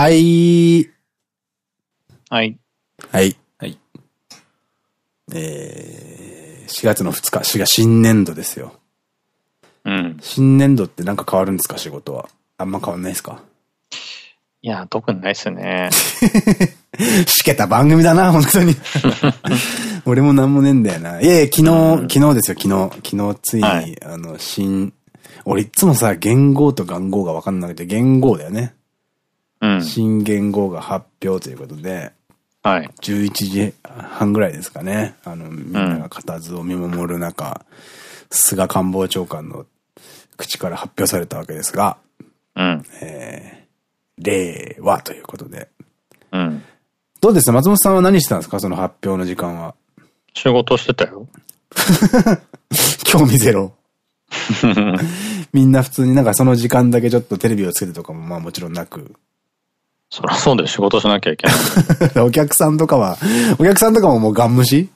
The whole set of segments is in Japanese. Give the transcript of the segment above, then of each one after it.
はい。はい。はい。はい。えー、4月の2日、4月新年度ですよ。うん。新年度ってなんか変わるんですか？仕事は。あんま変わんないですか？いや、特にないっすね。しけた番組だな、本当に。俺もなんもねえんだよな。いやいや、昨日、うん昨日ですよ、昨日。昨日ついに、はいあの、新、俺いつもさ、元号と元号が分かんなくて、元号だよね。うん。新元号が発表ということで、はい。11時半ぐらいですかね。あの、みんなが固唾を見守る中、菅官房長官の口から発表されたわけですが、うん。えー、令和ということで。うん。どうです？松本さんは何してたんですか？その発表の時間は。仕事してたよ。興味ゼロ。みんな普通になんかその時間だけちょっとテレビをつけてとかもまあもちろんなく。そりゃそうだよ。仕事しなきゃいけない。お客さんとかは、お客さんとかももうガン無視？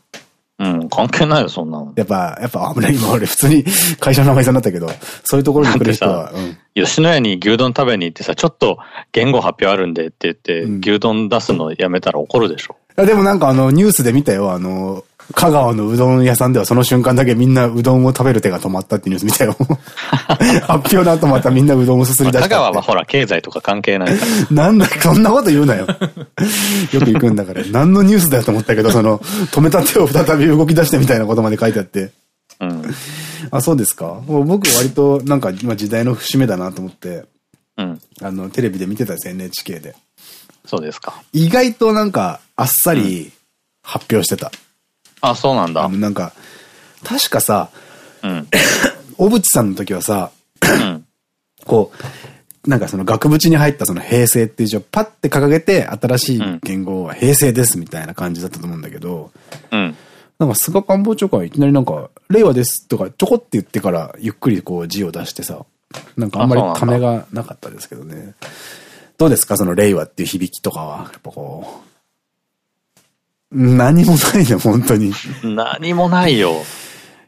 うん。関係ないよ、そんなの。やっぱ、やっぱ危ない。今俺普通に会社の名前さんだったけど、そういうところに来る人は、うん。吉野家に牛丼食べに行ってさ、ちょっと言語発表あるんでって言って、うん牛丼出すのやめたら怒るでしょ。あでもなんかあの、ニュースで見たよ。あの、香川のうどん屋さんではその瞬間だけみんなうどんを食べる手が止まったっていうニュース見たよ。発表の後またみんなうどんをすすり出した。香川はほら、経済とか関係ないから。なんだ、そんなこと言うなよ。よく行くんだから。何のニュースだよと思ったけど、その、止めた手を再び動き出してみたいなことまで書いてあって。うん。あ、そうですかもう僕割となんか今時代の節目だなと思って、うん。あの、テレビで見てたんですよ、NHK で。そうですか。意外となんか、あっさり発表してた。あ、そうなんだあの、。なんか、確かさ、うん。小渕さんの時はさ、うん。こう、なんかその額縁に入ったその平成っていう字をパッて掲げて、新しい言語は平成ですみたいな感じだったと思うんだけど、うん。なんか菅官房長官はいきなりなんか、令和ですとかちょこって言ってからゆっくりこう字を出してさ、なんかあんまりためがなかったですけどね。どうですかその令和っていう響きとかは？やっぱこう、何もないね、本当に。何もないよ。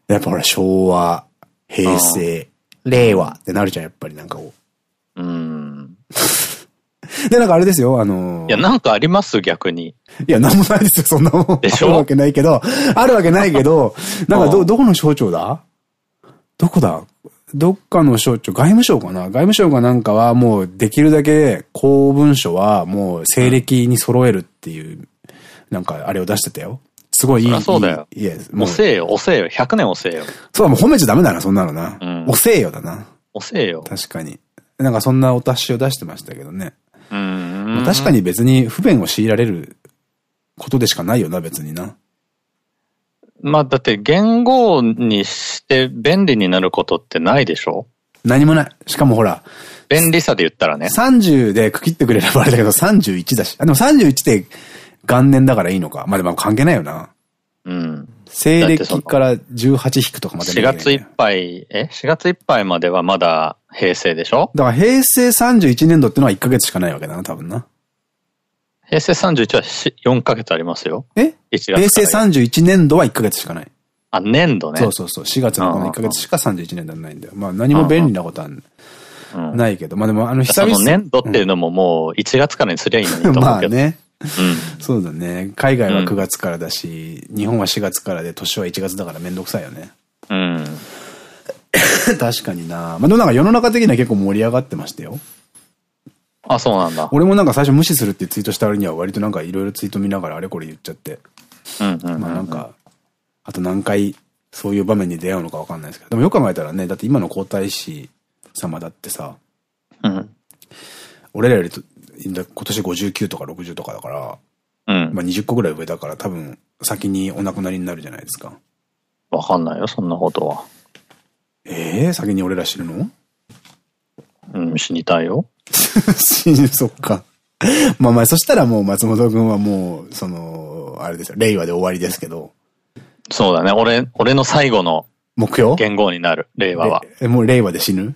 やっぱほら昭和、平成、令和ってなるじゃん、やっぱりなんかこうん。う。で、なんかあれですよ、あのーいや、なんかあります？逆に。いや、なんもないですよ、そんなもん。でしょ？あるわけないけど、あるわけないけど、なんかど、うんどこの省庁だ？どこだ？どっかの省庁、外務省かな？外務省かなんかはもうできるだけ公文書はもう西暦に揃えるっていう、なんかあれを出してたよ。すごいいい。そうだよいいいや、もう、遅えよ、遅えよ。100年遅えよ。そうだ、もう褒めちゃダメだな、そんなのな。うん遅えよだな。遅えよ。確かに。なんかそんなお達しを出してましたけどね。うーん。確かに別に不便を強いられることでしかないよな、別にな。まあ、だって言語にして便利になることってないでしょ？何もない。しかもほら、便利さで言ったらね。30で区切ってくれればあれだけど、31だし。あ、でも31で元年だからいいのか。まあでも関係ないよな。うん。西暦から18引くとかまで4月いっぱい、え ?4 月いっぱいまではまだ平成でしょ？だから平成31年度ってのは1ヶ月しかないわけだな、多分な。平成31はし4ヶ月ありますよ。え？1平成月から。31年度は1ヶ月しかない。あ、年度ね。そうそうそう。4月のこの1ヶ月しか31年度はないんだよ。まあ何も便利なことはうんないけど。まあでもあの久その々年度っていうのももう1月からにすりゃいいのにと思うけど。まあね。うん。そうだね。海外は9月からだし、日本は4月からで、年は1月だからめんどくさいよね。うん。確かにな。まあでもなんか世の中的には結構盛り上がってましたよ。あ、そうなんだ。俺もなんか最初無視するってツイートした割には割となんかいろいろツイート見ながらあれこれ言っちゃって。うんうんうん。まあなんか、あと何回そういう場面に出会うのかわかんないですけど。でもよく考えたらね、だって今の皇太子様だってさ、うん。俺らよりと今年59とか60とかだから、うん。まあ20個ぐらい上だから多分先にお亡くなりになるじゃないですか。わかんないよ、そんなことは。ええ先に俺ら死ぬの？うん、死にたいよ。死ぬ、そっか。まあまあ、そしたらもう松本くんはもう、その、あれですよ、令和で終わりですけど、そうだね。俺、俺の最後の目標？言語になる、令和は。えもう令和で死ぬ？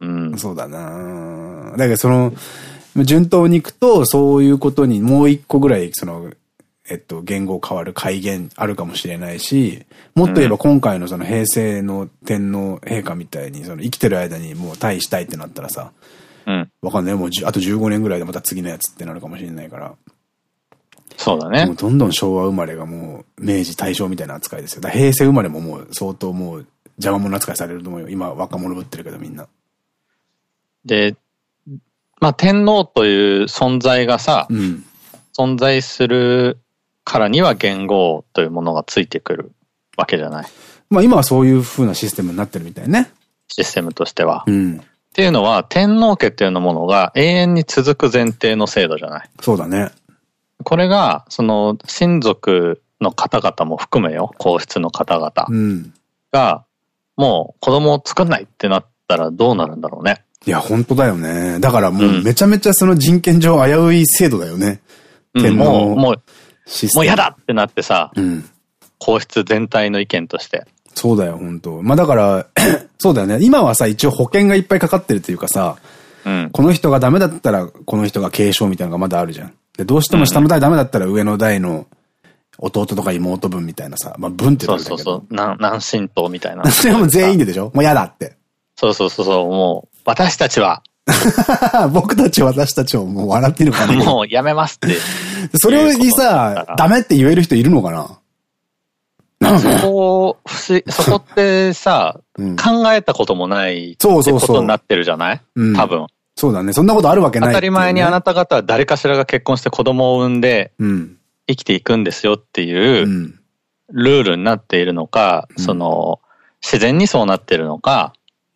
うん。そうだなだけどその、順当にいくと、そういうことにもう一個ぐらい、その、えっと、言語変わる改元あるかもしれないし、もっと言えば今回のその平成の天皇陛下みたいに、その生きてる間にもう退位したいってなったらさ、うん。わかんない。もうじあと15年ぐらいでまた次のやつってなるかもしれないから。そうだね。もうどんどん昭和生まれがもう明治大正みたいな扱いですよ。だ平成生まれももう相当もう邪魔者扱いされると思うよ。今若者ぶってるけどみんな。で、まあ天皇という存在がさ、うん、存在するからには元号というものがついてくるわけじゃない。まあ今はそういう風なシステムになってるみたいね。システムとしては。うん。っていうのは天皇家っていうものが永遠に続く前提の制度じゃない。そうだね。これが、その、親族の方々も含めよ、皇室の方々が、もう子供を作んないってなったらどうなるんだろうね。いや、本当だよね。だからもうめちゃめちゃその人権上危うい制度だよね。うん、天皇もう、もう、もう嫌だってなってさ、うん、皇室全体の意見として。そうだよ、本当まあだから そうだよね。今はさ、一応保険がいっぱいかかってるっていうかさ、うん、この人がダメだったら、この人が継承みたいなのがまだあるじゃん。で、どうしても下の代ダメだったら上の代の弟とか妹分みたいなさ、まあ分って言うそうそうそう、南神道みたいな。それはもう全員ででしょ？もう嫌だって。そうそうそうそう、もう、私たちは。僕たち私たちをもう笑ってるからもうやめますって。それにさ、ダメって言える人いるのかな？そこ、そこってさ、うん、考えたこともないそうそうことになってるじゃない？多分。そうだね。そんなことあるわけない、ね、当たり前にあなた方は誰かしらが結婚して子供を産んで、生きていくんですよっていう、ルールになっているのか、うん、その、自然にそうなってるのか、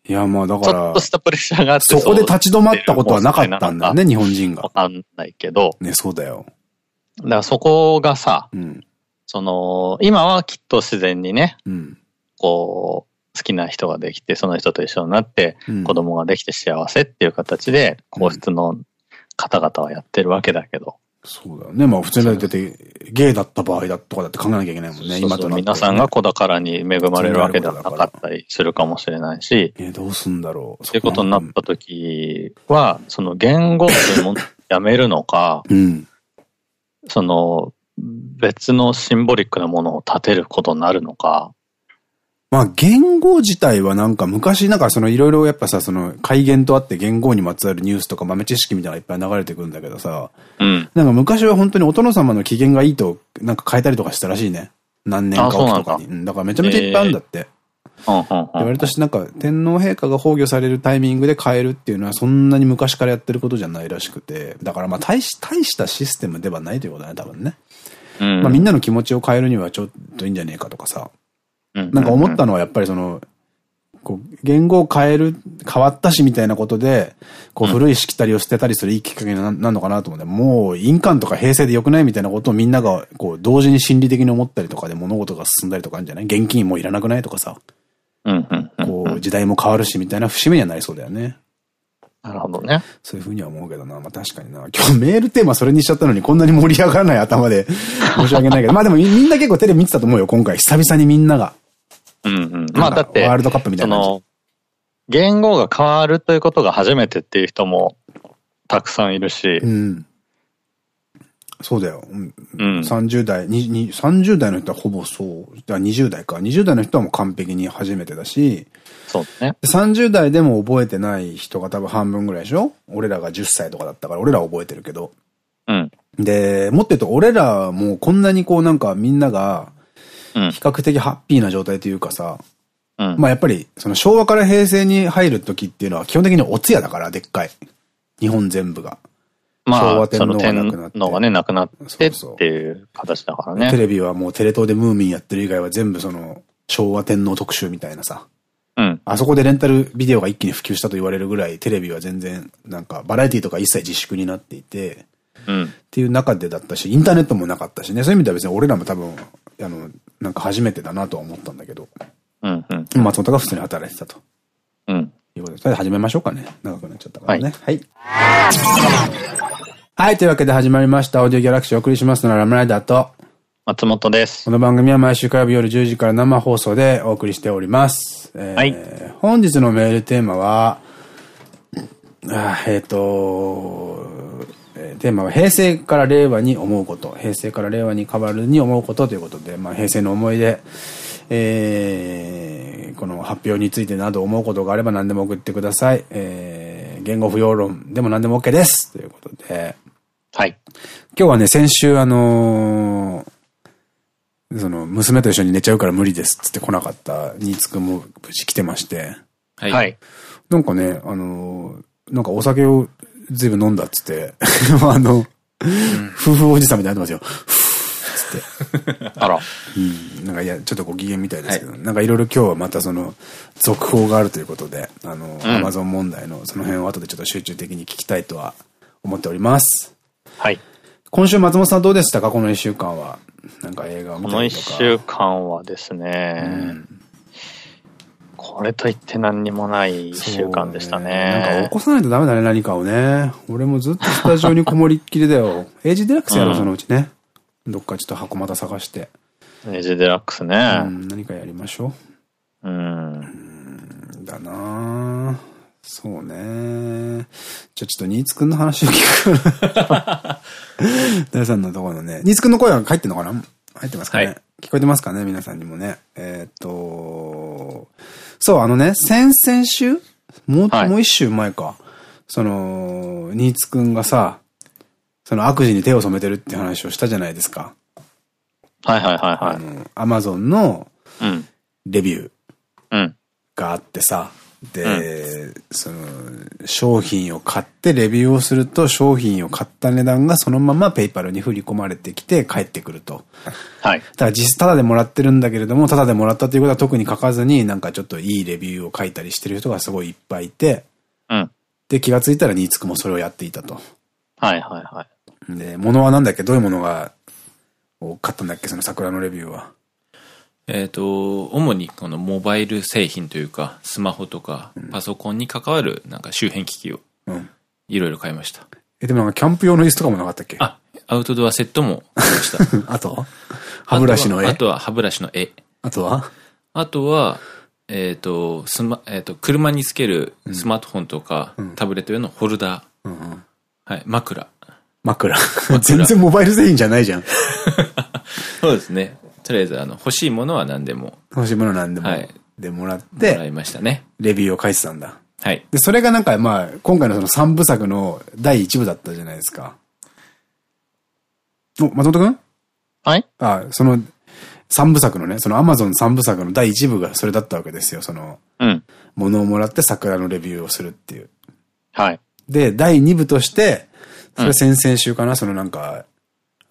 いや、まあだから、ちょっとしたプレッシャーがあってそこで立ち止まったことはなかったんだよね、日本人が。わかんないけど。ね、そうだよ。だからそこがさ、うん、その、今はきっと自然にね、うん、こう、好きな人ができて、その人と一緒になって、子供ができて幸せっていう形で、皇室の方々はやってるわけだけど。そうだよね。まあ普通に出て、ゲイだった場合だとかだって考えなきゃいけないもんね、今と皆さんが子宝に恵まれるわけではなかったりするかもしれないし。え、どうすんだろう。っていうことになった時は、その言語っていうもやめるのか、うん、その別のシンボリックなものを立てることになるのか。まあ言語自体はなんか昔なんかそのいろいろやっぱさ、その改元とあって言語にまつわるニュースとか豆知識みたいなのがいっぱい流れてくるんだけどさ。うん。なんか昔は本当にお殿様の機嫌がいいとなんか変えたりとかしたらしいね。何年かおきとかに。うん、だからめちゃめちゃいっぱいあるんだって。割としなんか天皇陛下が崩御されるタイミングで変えるっていうのはそんなに昔からやってることじゃないらしくて。だからまあ大し大したシステムではないということだね、多分ね。うん、まあみんなの気持ちを変えるにはちょっといいんじゃねえかとかさ。なんか思ったのはやっぱりその、こう、言語を変える、変わったしみたいなことで、こう古いしきたりを捨てたりするいいきっかけになるのかなと思って、もう印鑑とか平成で良くないみたいなことをみんながこう同時に心理的に思ったりとかで物事が進んだりとかあるんじゃない？現金もういらなくないとかさ。こう時代も変わるしみたいな節目にはなりそうだよね。なるほどね。そういうふうには思うけどな。まあ確かにな。今日メールテーマそれにしちゃったのにこんなに盛り上がらない頭で申し訳ないけど。まあでもみんな結構テレビ見てたと思うよ、今回。久々にみんなが。うんうん。まあだって、ワールドカップみたいな。その、言語が変わるということが初めてっていう人もたくさんいるし。うん。そうだよ。うん。30代、に30代の人はほぼそう。20代か。20代の人はもう完璧に初めてだし。そうね。30代でも覚えてない人が多分半分ぐらいでしょ？俺らが10歳とかだったから、俺らは覚えてるけど。うん。で、もっと言うと俺らもこんなにこうなんかみんなが、比較的ハッピーな状態というかさ、うん、まあやっぱり、その昭和から平成に入る時っていうのは基本的にお通夜だから、でっかい。日本全部が。まあ、昭和天皇が亡くなって。天皇がね、亡くなってっていう形だからね。テレビはもうテレ東でムーミンやってる以外は全部その、昭和天皇特集みたいなさ。うん。あそこでレンタルビデオが一気に普及したと言われるぐらい、テレビは全然、なんか、バラエティとか一切自粛になっていて、うん、っていう中でだったし、インターネットもなかったしね、そういう意味では別に俺らも多分、あの、なんか初めてだなとは思ったんだけど。うんうん。松本が普通に働いてたと。うん。いうことで、それで始めましょうかね。長くなっちゃったからね。はい。はい。はい、というわけで始まりました。オーディオギャラクシーをお送りしますのはラムライダーと、松本です。この番組は毎週火曜日夜10時から生放送でお送りしております。えー、はい。本日のメールテーマは、あえっ、ー、と、テーマは平成から令和に思うこと、平成から令和に変わるに思うことということで、まあ、平成の思い出、えー、この発表についてなど思うことがあれば何でも送ってください。えー、言語不要論でも何でも OK です。ということで。はい。今日はね、先週あのー、その、娘と一緒に寝ちゃうから無理ですっつって来なかった新津くんも無事来てまして。はい。なんかね、あのー、なんかお酒をずいぶん飲んだっつって、あの、うん、夫婦おじさんみたいになってますよ。って。あら。うん。なんかいや、ちょっとご機嫌みたいですけど、はい、なんかいろいろ今日はまたその、続報があるということで、あの、アマゾン問題のその辺を後でちょっと集中的に聞きたいとは思っております。はい。今週松本さんどうでしたか？この一週間は。なんか映画を見たりとか。この一週間はですね、うんこれといって何にもない一週間でしたね。ねなんか起こさないとダメだね、何かをね。俺もずっとスタジオにこもりっきりだよ。エイジデラックスやろう、そのうちね。どっかちょっと箱また探して。エイジデラックスね。うん、何かやりましょう。うん。うんだなそうね。じゃあちょっとニーツくんの話を聞く。大さんのところのね。ニーツくんの声は入ってんのかな？入ってますかね、はい、聞こえてますかね皆さんにもね。えっと、そう、あのね、先々週？もう、はい、もう一週前か。その、ニーツくんがさ、その悪事に手を染めてるって話をしたじゃないですか。はいはいはいはい。あの、アマゾンの、レビューがあってさ、で、うん、その、商品を買ってレビューをすると、商品を買った値段がそのままペイパルに振り込まれてきて帰ってくると。はい。だから実質タダでもらってるんだけれども、タダでもらったということは特に書かずに、なんかちょっといいレビューを書いたりしてる人がすごいいっぱいいて、うん。で、気がついたらニーツクもそれをやっていたと。はいはいはい。で、物はなんだっけ？どういうものが、を買ったんだっけ？その桜のレビューは。えっと、主にこのモバイル製品というか、スマホとか、パソコンに関わるなんか周辺機器を、いろいろ買いました。え、でもなんかキャンプ用の椅子とかもなかったっけ？あ、アウトドアセットも買いました。あと歯ブラシの絵？あとは歯ブラシの絵。あとは？あとは、えっ、と、スマ、えっ、と、車につけるスマートフォンとか、タブレット用のホルダー。はい、枕。枕。全然モバイル製品じゃないじゃん。そうですね。とりあえず、あの、欲しいものは何でも。欲しいものは何でも。はい。でもらって。もらいましたね。レビューを書いてたんだ。はい。で、それがなんか、まあ、今回のその三部作の第一部だったじゃないですか。お、松本くんはい？あ、その、三部作のね、そのアマゾン三部作の第一部がそれだったわけですよ。その、うん。物をもらって桜のレビューをするっていう。はい。で、第二部として、それ先々週かな、そのなんか、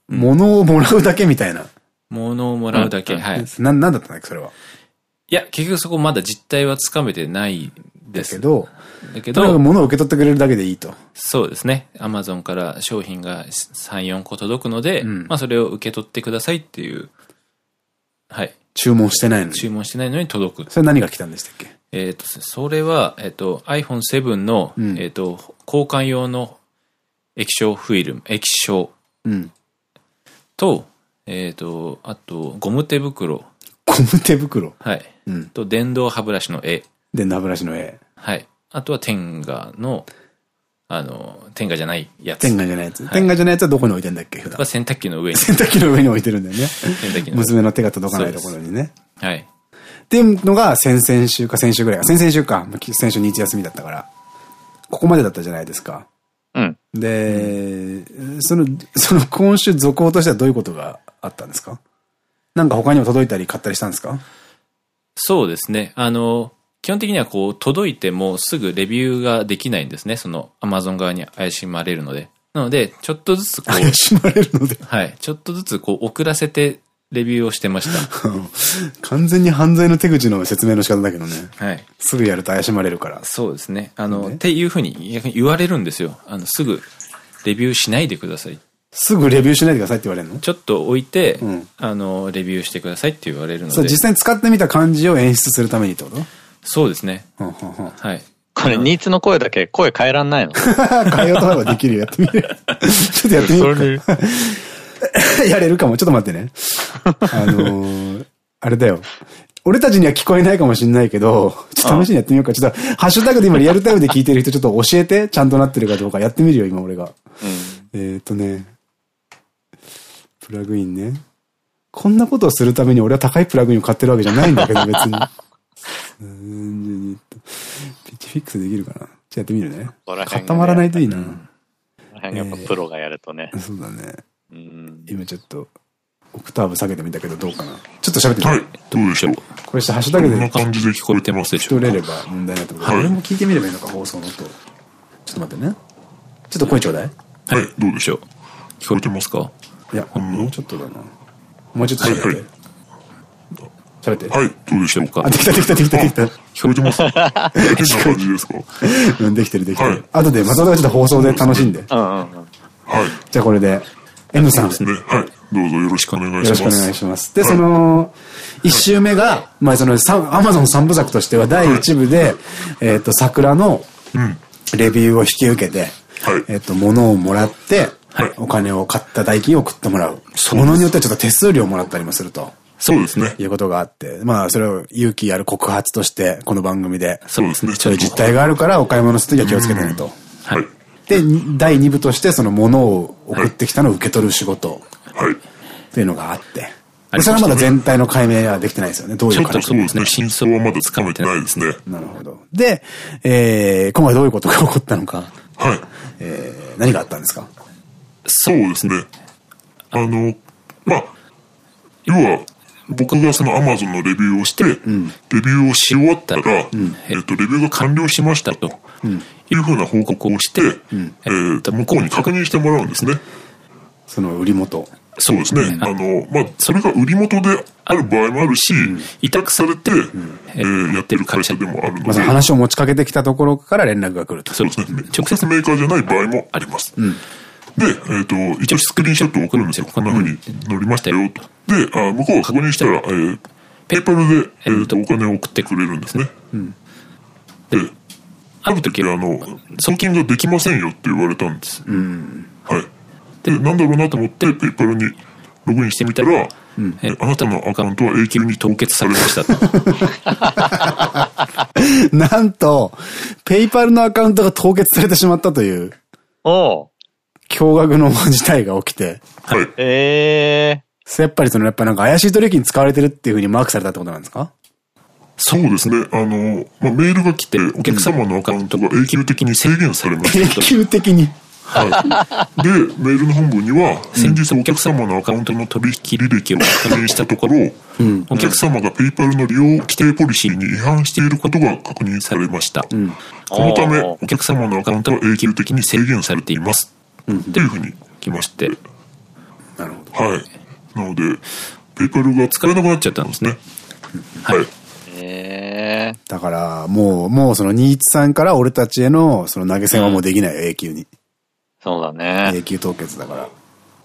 物をもらうだけみたいな。物をもらうだけ、はい。な、なんだったんだっけ、それは？いや、結局そこまだ実態はつかめてないですけど、だけど、物を受け取ってくれるだけでいいと。そうですね。アマゾンから商品が3、4個届くので、うん、まあそれを受け取ってくださいっていう、はい。注文してないのに。注文してないのに届く。それ何が来たんでしたっけ？えっと、それは、えっ、と、iPhone7 の、うん、えっと、交換用の液晶フィルム、液晶。うん。と、えっ、と、あと、ゴム手袋。ゴム手袋？はい。うん。と、電動歯ブラシの絵。電動歯ブラシの絵。はい。あとは天下の、あの、天下じゃないやつ。天下じゃないやつ。天下じゃないやつはどこに置いてんだっけ？普段。洗濯機の上に。洗濯機の上に置いてるんだよね。洗濯機の娘の手が届かないところにね。はい。っていうのが先々週か先週ぐらいか。先々週か。先週日休みだったから。ここまでだったじゃないですか。うん。で、その、その今週続報としてはどういうことがあったんですか？なんか他にも届いたり買ったりしたんですか？そうですね。あの、基本的にはこう、届いてもすぐレビューができないんですね。その、アマゾン側に怪しまれるので。なので、ちょっとずつこう。怪しまれるので。はい。ちょっとずつこう、遅らせてレビューをしてました。完全に犯罪の手口の説明の仕方だけどね。はい。すぐやると怪しまれるから。そうですね。あの、っていうふうに言われるんですよ。あの、すぐレビューしないでください。すぐレビューしないでくださいって言われるの？ちょっと置いて、うん、あの、レビューしてくださいって言われるので。そう、実際に使ってみた感じを演出するためにってこと？そうですね。はい。これ、ニーツの声だけ声変えらんないの？変えようと思えばできるよ。やってみる。ちょっとやってみる。やれるかも。ちょっと待ってね。あのー、あれだよ。俺たちには聞こえないかもしんないけど、ちょっと試しにやってみようか。ちょっと、ハッシュタグで今リアルタイムで聞いてる人ちょっと教えて。ちゃんとなってるかどうか。やってみるよ、今俺が。うん、えっとね、プラグインね。こんなことをするために俺は高いプラグインを買ってるわけじゃないんだけど、別に。ピッチフィックスできるかなじゃあやってみるね。固まらないといいな。この辺やっぱプロがやるとね。そうだね。今ちょっと、オクターブ下げてみたけどどうかな。ちょっと喋ってみはい、どうでしょう。これしてハッシュタグで。こんな感じで聞こえてますでしょうか。れれば問題ないと思う。はい、俺も聞いてみればいいのか、放送の音。ちょっと待ってね。ちょっと声ちょうだい。はい、どうでしょう。聞こえてますか？いや、もうちょっとだな。もうちょっと喋って。はい喋って。はい、どうでしょうか？あ、できたできたできたできた。聞こえてます？変な感じですか？うん、できてるできてる。後で、またちょっと放送で楽しんで。はい。じゃあこれで、M さん。ですね。はい。どうぞよろしくお願いします。よろしくお願いします。で、その、一周目が、まあその、アマゾン三部作としては第一部で、えっと、桜の、レビューを引き受けて、えっと、物をもらって、お金を買った代金を送ってもらう。物によってはちょっと手数料をもらったりもすると。そうですね。いうことがあって。まあ、それを勇気ある告発として、この番組で。そうですね。そういう実態があるから、お買い物するときは気をつけてねと。はい。で、第2部として、その物を送ってきたのを受け取る仕事。はい。っていうのがあって。それはまだ全体の解明はできてないですよね。どういう形そうですね。真相はまだつかめてないですね。なるほど。で、えー、今回どういうことが起こったのか。はい。えー、何があったんですか？そうですね。あの、まあ、要は、僕がそのアマゾンのレビューをして、レビューをし終わったら、えっと、レビューが完了しましたと、いうふうな報告をして、えっと、向こうに確認してもらうんですね。その売り元。そうですね。あの、まあ、それが売り元である場合もあるし、委託されて、えやってる会社でもあるので。まず話を持ちかけてきたところから連絡が来ると。そうですね。直接メーカーじゃない場合もあります。で、えっ、ー、と、一応スクリーンショットを送るんですよ。こんな風に乗りましたよ、と。で、あ向こうが確認したら、えー、ペーパルで、えー、とお金を送ってくれるんですね。うん、で、ある時あの、送金ができませんよって言われたんです。うん、はい。で、なんだろうなと思って、ペーパルにログインしてみたら、うん、えあなたのアカウントは永久に凍結されましたと。なんと、ペイパルのアカウントが凍結されてしまったという。お驚愕の事態が起きて。はい。ええー。やっぱりその、やっぱなんか怪しい取引に使われてるっていうふうにマークされたってことなんですか？そうですね。あの、まあ、メールが来て、お客様のアカウントが永久的に制限されました。永久的にはい。で、メールの本文には、先日お客様のアカウントの取引履歴を確認したところ、うん、お客様がペイパルの利用規定ポリシーに違反していることが確認されました。うん、このため、お客様のアカウントは永久的に制限されています。っていうふうに来まして。なるほど。はい。なので、ペイパルが使えなくなっちゃったんですね。はい。へだから、もう、もうそのニーツさんから俺たちへのその投げ銭はもうできないよ、永久に。そうだね。永久凍結だから。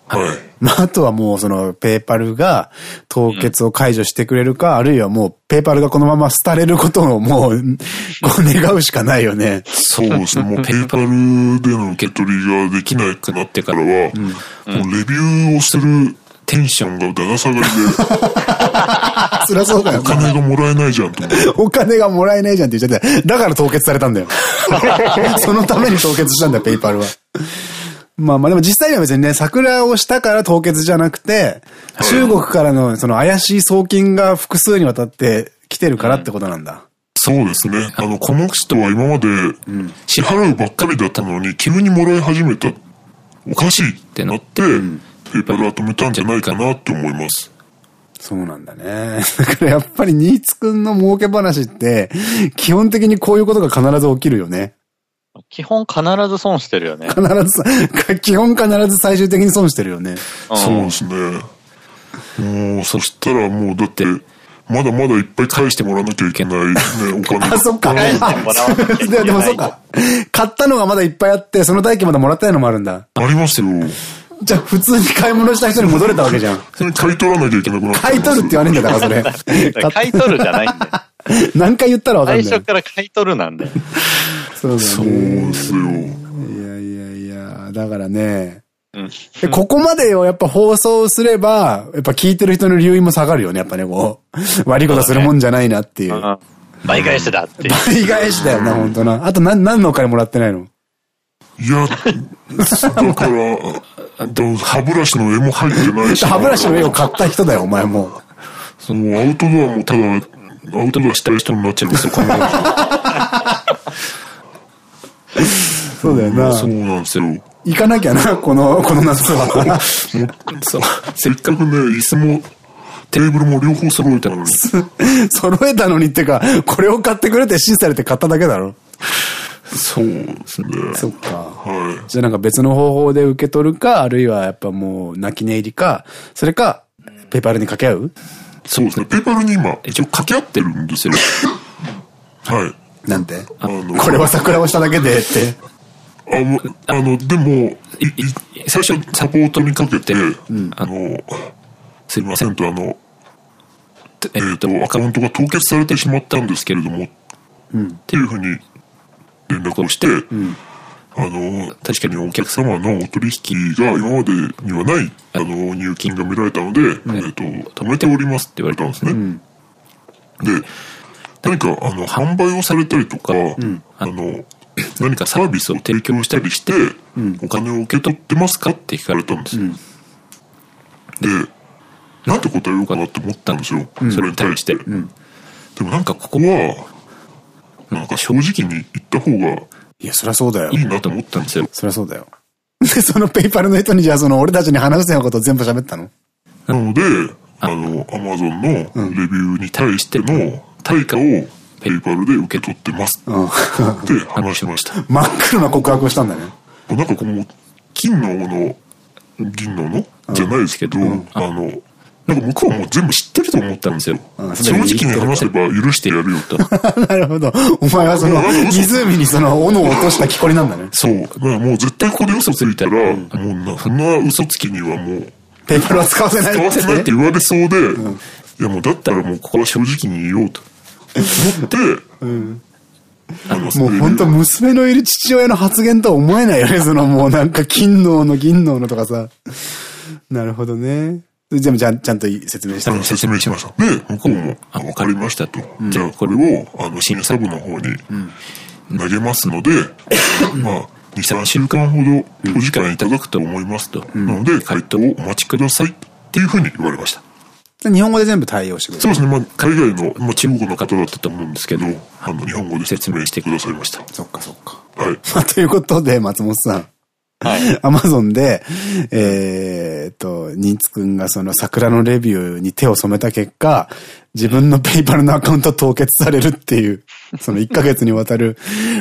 はい。まあ、あとはもうそのペーパルが凍結を解除してくれるか、うん、あるいはもうペーパルがこのまま廃れることをもう、こう願うしかないよね。そうですね。もうペーパルでの受け取りができなくなってからは、うん、もうレビューをするテンションがだだ下がりで。そりゃそうだよ。お金がもらえないじゃんとお金がもらえないじゃんって言っちゃって。だから凍結されたんだよ。そのために凍結したんだよ、ペイパルは。まあまあでも実際には別にね、桜をしたから凍結じゃなくて、中国からのその怪しい送金が複数にわたって来てるからってことなんだ。そうですね。あの、この人は今まで支払うばっかりだったのに、急にもらい始めた。おかしいってなって、ペーパルは止めたんじゃないかなって思います。そうなんだね。だからやっぱりニーツくんの儲け話って、基本的にこういうことが必ず起きるよね。基本必ず損してるよね。必ず、基本必ず最終的に損してるよね。そうですね。もう、そしたらもう、だって、まだまだいっぱい返してもらわなきゃいけないね、お金。あ、そっか。返してもらわなきゃいけない。でもそっか。買ったのがまだいっぱいあって、その代金まだもらったいのもあるんだ。ありますよ。じゃあ普通に買い物した人に戻れたわけじゃん。それ買い取らなきゃいけなくなった。買い取るって言わねえんだから、それ。買い取るじゃないんだよ。何回言ったらわかんない。最初から買い取るなんだよ。そうだね。そうですよ。いやいやいや、だからね。うん、ここまでをやっぱ放送すれば、やっぱ聞いてる人の留飲も下がるよね、やっぱね、こう。悪いことするもんじゃないなっていう。倍返しだって倍返しだよな、本当な。あと何、何のお金もらってないの？いや、だから、歯ブラシの絵も入ってないし。歯ブラシの絵を買った人だよ、お前も。そのアウトドアもただ、アウトドアしたい人になっちゃうんですよ、この そうだよな。そうなんですよ。行かなきゃな、この、この夏は。そう。せっかくね、椅子も、テーブルも両方揃えたのに。揃えたのにってか、これを買ってくれって指示されて買っただけだろ。そうですね。そっか。はい。じゃあなんか別の方法で受け取るか、あるいはやっぱもう泣き寝入りか、それか、ペーパールに掛け合うそうですね。ペーパールに今、一応掛け合ってるんですよ。はい。なんて？あの、これは桜をしただけでって。あの、あの、でも、最初サポートにかけて、うん、あの、すいませんと、あの、えっ、ー、と、アカウントが凍結されてしまったんですけれども、うん、っていうふうに連絡をして、うん、あの、確かに。お客様のお取引が今までにはない、あの、入金が見られたので、えっ、ー、と、貯めておりますって言われたんですね。で、何か、あの、販売をされたりとか、あの、何かサービスを提供したりして、お金を受け取ってますかって聞かれたんですよ。で、なんて答えようかなって思ったんですよ。それに対して。でもなんかここは、なんか正直に言った方が、いや、そりゃそうだよ。いいなと思ったんですよ。そりゃそうだよ。で、そのペイパルの人にじゃあその俺たちに話すようなことを全部喋ったの？なので、あの、アマゾンのレビューに対しての対価をペイパルで受け取ってます。って話しました。真っ黒な告白をしたんだね。なんかこの、金のの、銀ののじゃないですけど、あの、なんか向こうはもう全部知ってると思ったんですよ。正直に話せば許してやるよと。なるほど。お前はその、湖にその、斧を落とした木こりなんだね。そう。もう絶対ここで嘘ついたら、もうな、そんな嘘つきにはもう、ペーパーは使わせない使わせないって言われそうで、いやもうだったらもうここは正直に言おうと。思って、うん。もう本当娘のいる父親の発言とは思えないよね。そのもうなんか金のの銀ののとかさ。なるほどね。でもちゃんちゃんと説明した。説明しました。で、向こうも、あ、わかりましたと。うん、じゃあこれを、あの、審査部の方に投げますので、うん、まあ、2、3週間ほどお時間いただくと思いますと。うん、なので、回答をお待ちくださいっていうふうに言われました。日本語で全部対応してくれるそうですね。まあ、海外の、まあ、中国の方だったと思うんですけど、あの、日本語で説明してくださいました。そっかそっか。はい。まあ、ということで、松本さん。はい。アマゾンで、えっと、ニンツくんがその桜のレビューに手を染めた結果、自分のペイパルのアカウント凍結されるっていう、その1ヶ月にわたる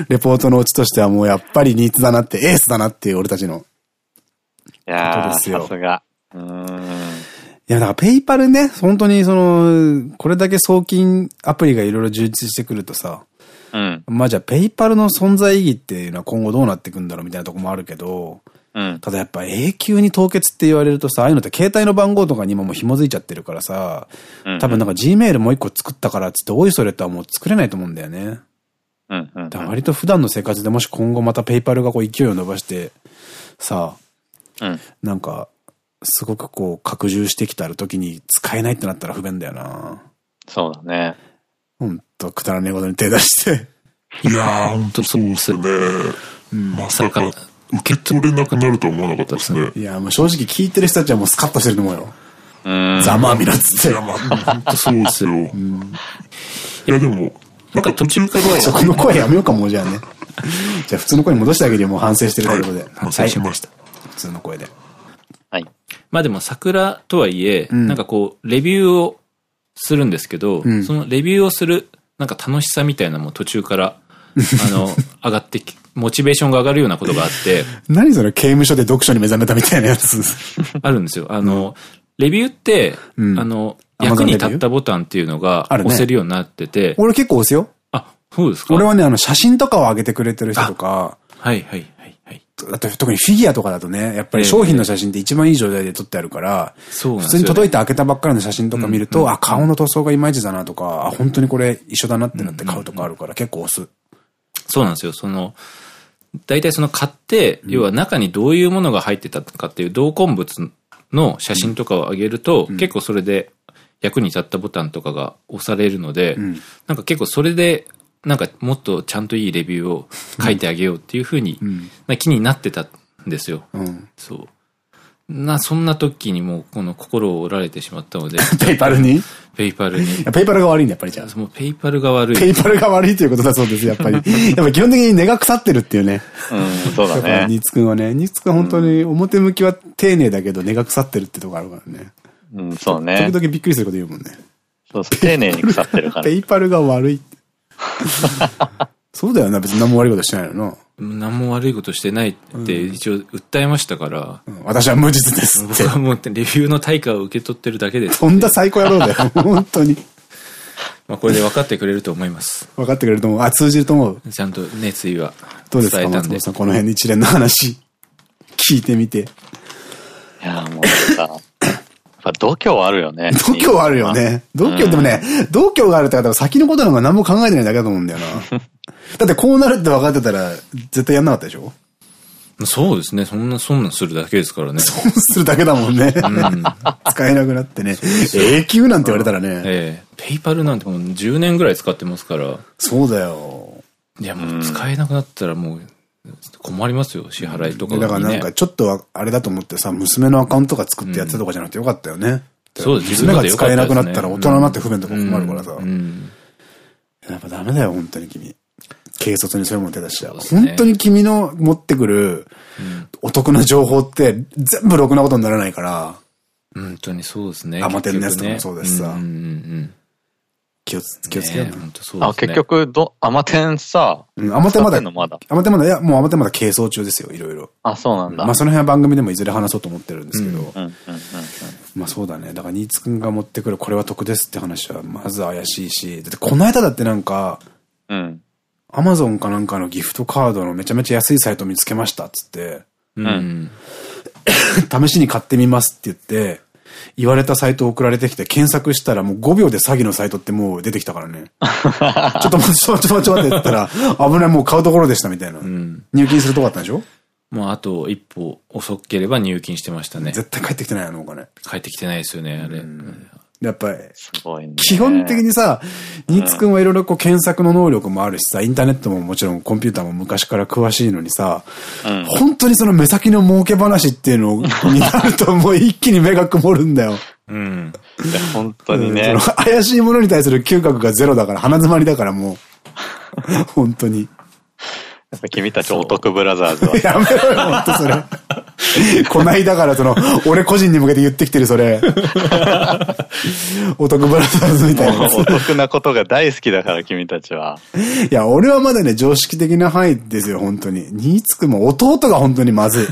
レポートのうちとしてはもうやっぱりニーツだなって、エースだなっていう俺たちの。いやー、さすが。うん。いや、だからペイパルね、本当にその、これだけ送金アプリがいろいろ充実してくるとさ、うん。まあじゃあペイパルの存在意義っていうのは今後どうなっていくんだろうみたいなとこもあるけど、うん、ただやっぱ永久に凍結って言われるとさ、ああいうのって携帯の番号とかに今もう紐づいちゃってるからさ、多分なんか Gmail もう一個作ったからっつって、おいそれとはもう作れないと思うんだよね。うんうん、だ割と普段の生活でもし今後またペイパルがこう勢いを伸ばして、さ、うん、なんか、すごくこう、拡充してきたら時に使えないってなったら不便だよな。そうだね。ほんと、くだらねえことに手出していやー、ほんとそうですよね。うん、まさか、受け取れなくなるとは思わなかったですね。いや、もう正直聞いてる人たちはもうスカッとしてると思うよ。ざまみなっつって。いや、まあ、ほんとそうですよ。うん、いや、でも、なんか途中からそこの声やめようかもうじゃあね。じゃあ普通の声に戻してあげるよ、もう反省してるということで。反省しました。普通の声で。はい。まあでも桜とはいえ、うん、なんかこう、レビューをするんですけど、うん、そのレビューをする、なんか楽しさみたいなのも途中から、あの、上がってき、モチベーションが上がるようなことがあって。何それ刑務所で読書に目覚めたみたいなやつ。あるんですよ。あの、レビューって、うん、あの、役に立ったボタンっていうのが押せるようになってて。ね、俺結構押すよ。あ、そうですか？俺はね、あの、写真とかを上げてくれてる人とか。はいはい。あと特にフィギュアとかだとね、やっぱり商品の写真って一番いい状態で撮ってあるから、普通に届いて開けたばっかりの写真とか見ると、あ、顔の塗装がいまいちだなとか、あ、本当にこれ一緒だなってなって買うとかあるから結構押す。そうなんですよ。その、大体その買って、要は中にどういうものが入ってたかっていう同梱物の写真とかを上げると、結構それで役に立ったボタンとかが押されるので、なんか結構それでなんかもっとちゃんといいレビューを書いてあげようっていうふうに、うん、気になってたんですよ。うん、そう。な、そんな時にもうこの心を折られてしまったので。ペイパルに？ペイパルに。ペイパルが悪いんだ、やっぱりじゃあ。もうペイパルが悪い。ペイパルが悪いということだそうです、やっぱり。やっぱ基本的に根が腐ってるっていうね。うん、そうだね。ニーツくんはね、ニーツくんは本当に表向きは丁寧だけど根が腐ってるってとこあるからね。うん、そうね。時々びっくりすること言うもんね。そうそう、丁寧に腐ってるから。ペイパルが悪い。そうだよな、別に何も悪いことしてないのな。何も悪いことしてないって一応訴えましたから。うん、私は無実です僕はもうレビューの対価を受け取ってるだけです。そんな最高野郎だよ。本当に。まあこれで分かってくれると思います。分かってくれると思う。あ、通じると思う。ちゃんと熱意はどうですか、松本さん。この辺の一連の話、聞いてみて。いや、もうさ、ぱ度胸あるよね。度胸あるよね。度胸、でもね、度胸があるって方は先のことなんか何も考えてないだけだと思うんだよな。だってこうなるって分かってたら、絶対やんなかったでしょ？そうですね。そんな、そんなするだけですからね。損するだけだもんね。うん、使えなくなってね。永久なんて言われたらね。ええ。ペイパルなんてもう10年ぐらい使ってますから。そうだよ。いや、もう使えなくなったらもう、困りますよ、支払いとか、ね、だからなんかちょっとあれだと思ってさ、娘のアカウントが作ってやってたとかじゃなくてよかったよね。そうです、娘が使えなくなったら大人になって不便とか困るからさ。やっぱダメだよ、本当に君。軽率にそういうもん手出しちゃう。本当に君の持ってくるお得な情報って全部ろくなことにならないから。本当にそうですね。アマテンのやつとかもそうですさ。気をつ、気をつけよう。ね、あ、結局、ど、アマテンさ、うん、アマテンまだ、アマテンまだ、いや、もうアマテンまだ軽装中ですよ、いろいろ。あ、そうなんだ。まあ、その辺は番組でもいずれ話そうと思ってるんですけど。まあ、そうだね。だから、ニーツくんが持ってくるこれは得ですって話は、まず怪しいし、だってこの間だってなんか、うん。アマゾンかなんかのギフトカードのめちゃめちゃ安いサイト見つけましたっつって、うん。試しに買ってみますって言って、言われたサイト送られてきて検索したらもう5秒で詐欺のサイトってもう出てきたからね。ちょっと 待って、ちょっと待って、ちょっと待ってって言ったら、危ない、もう買うところでしたみたいな。うん、入金するとこだったんでしょ？もうあと一歩遅ければ入金してましたね。絶対帰ってきてないのお金。帰ってきてないですよね、あれ。やっぱり、基本的にさ、ニーツくんはいろいろこう検索の能力もあるしさ、インターネットももちろんコンピューターも昔から詳しいのにさ、うん、本当にその目先の儲け話っていうのになるともう一気に目が曇るんだよ。うん。本当にね、怪しいものに対する嗅覚がゼロだから、鼻詰まりだからもう。本当に。君たちお得ブラザーズは。やめろよ、ほんとそれ。こないだからその、俺個人に向けて言ってきてる、それ。お得ブラザーズみたいな。お得なことが大好きだから、君たちは。いや、俺はまだね、常識的な範囲ですよ、本当に。ニーツくんも弟が本当にまずい。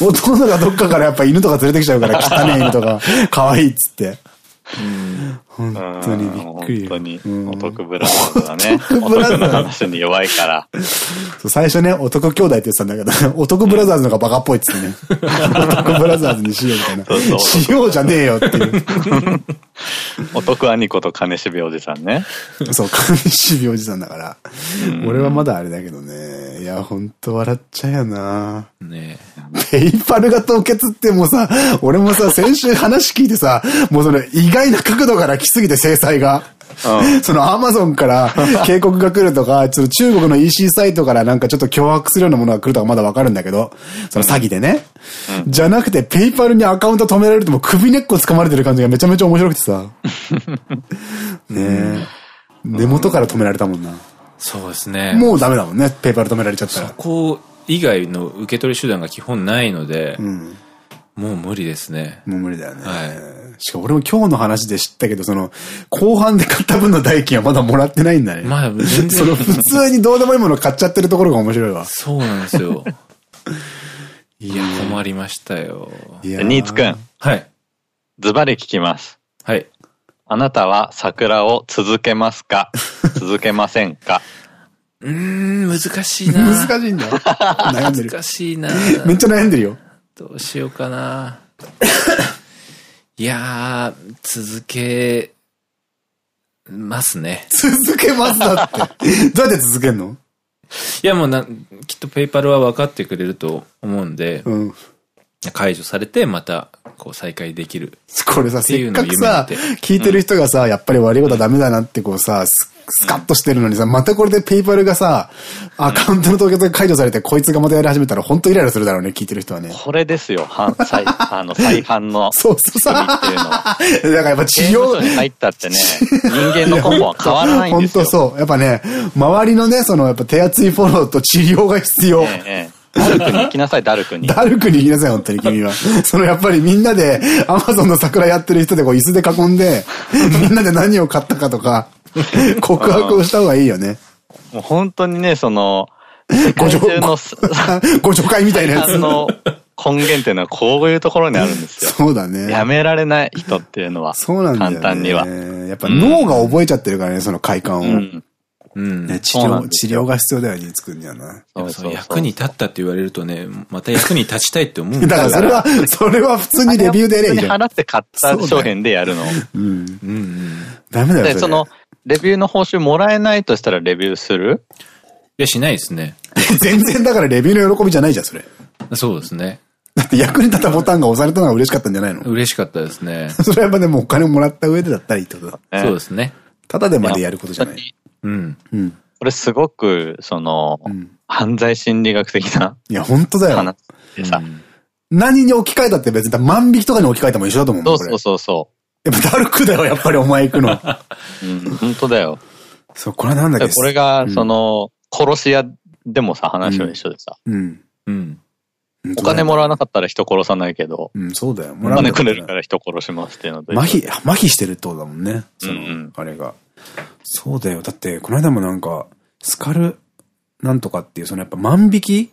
弟がどっかからやっぱ犬とか連れてきちゃうから、汚ね犬とか、可愛いっつって。本当にびっくり。本当に。お得ブラザーズだね。お得ブラザーズ。の話に弱いから。そう、最初ね、お得兄弟って言ってたんだけど、お得ブラザーズのがバカっぽいっつってね。お得ブラザーズにしようみたいな。そうそうしようじゃねえよっていう。お得兄子と金渋おじさんね。そう、金渋おじさんだから。俺はまだあれだけどね。いや、ほんと笑っちゃうよな。ねペイパルが凍結ってもうさ、俺もさ、先週話聞いてさ、もうそれ意外な角度から来すぎて制裁が。うん、そのアマゾンから警告が来るとか、ちょっと中国の EC サイトからなんかちょっと脅迫するようなものが来るとかまだわかるんだけど、その詐欺でね。うん、じゃなくて、ペイパルにアカウント止められるともう首根っこ掴まれてる感じがめちゃめちゃ面白くてさ。ねえ。根元から止められたもんな。そうですね。もうダメだもんね、ペイパル止められちゃったら。そこ以外の受け取り手段が基本ないので、うん、もう無理ですね。もう無理だよね。はい。しかも俺も今日の話で知ったけど、その、後半で買った分の代金はまだもらってないんだね。まあ、全然。その、普通にどうでもいいもの買っちゃってるところが面白いわ。そうなんですよ。いや、困りましたよ。ニーツくん。はい。ズバリ聞きます。はい。あなたは桜を続けますか？続けませんか？うん、難しいな。難しいんだ。悩んでる。難しいな。めっちゃ悩んでるよ。どうしようかな。いやー、続けますね。続けますだって。どうやって続けんの？いやもうな、きっとペイパルは分かってくれると思うんで、うん、解除されてまたこう再開できる。これさ、せっかくさ、聞いてる人がさ、やっぱり悪いことはダメだなってこうさ、スカッとしてるのにさ、またこれでペイパルがさ、アカウントの凍結が解除されて、こいつがまたやり始めたら、本当イライラするだろうね、聞いてる人はね。これですよ、は再、あの、再犯の。そうそうそう。っていうのは。だからやっぱ治療。に入ったってね、人間の根本は変わらないんですよ。本当そう。やっぱね、周りのね、その、やっぱ手厚いフォローと治療が必要。ええダルクに行きなさい、ダルクに。ダルクに行きなさい、本当に君は。そのやっぱりみんなで、アマゾンの桜やってる人でこう椅子で囲んで、みんなで何を買ったかとか、告白をした方がいいよね。もう本当にね、その、ご助の、ご助会みたいなやつ。の根源っていうのはこういうところにあるんですよ。そうだね。やめられない人っていうのは。そうなんだよ、ね。簡単には。やっぱ脳が覚えちゃってるからね、その快感を。うんうん。ね、治療、治療が必要だよ、ニーツくんにはな。そうそう役に立ったって言われるとね、また役に立ちたいって思うんだ だからそれは、それは普通にレビューでやればいいじゃん。払って買った商品でやるの。うん。うんうん。ダメだよ。で、その、レビューの報酬もらえないとしたらレビューする？いや、しないですね。全然だからレビューの喜びじゃないじゃん、それ。そうですね。だって役に立ったボタンが押されたのが嬉しかったんじゃないの？嬉しかったですね。それはやっぱでもお金をもらった上でだったらいいってことだ。そうですね。ただでまでやることじゃない。うん。うん。これすごく、その、うん、犯罪心理学的な。いや、本当だよ。話でさ。何に置き換えたって別に万引きとかに置き換えても一緒だと思うそうそうそうそう。やっぱダルクだよ、やっぱりお前行くの。うん、本当だよ。そう、これなんだっけ？これが、その、殺し屋でもさ、話は一緒でさ。うん。うん。お金もらわなかったら人殺さないけど。うん、そうだよ。もらお金くれるから人殺しますっていうので。麻痺、麻痺してるってことだもんね。その、あれが。そうだよ。だって、この間もなんか、スカルなんとかっていう、そのやっぱ万引き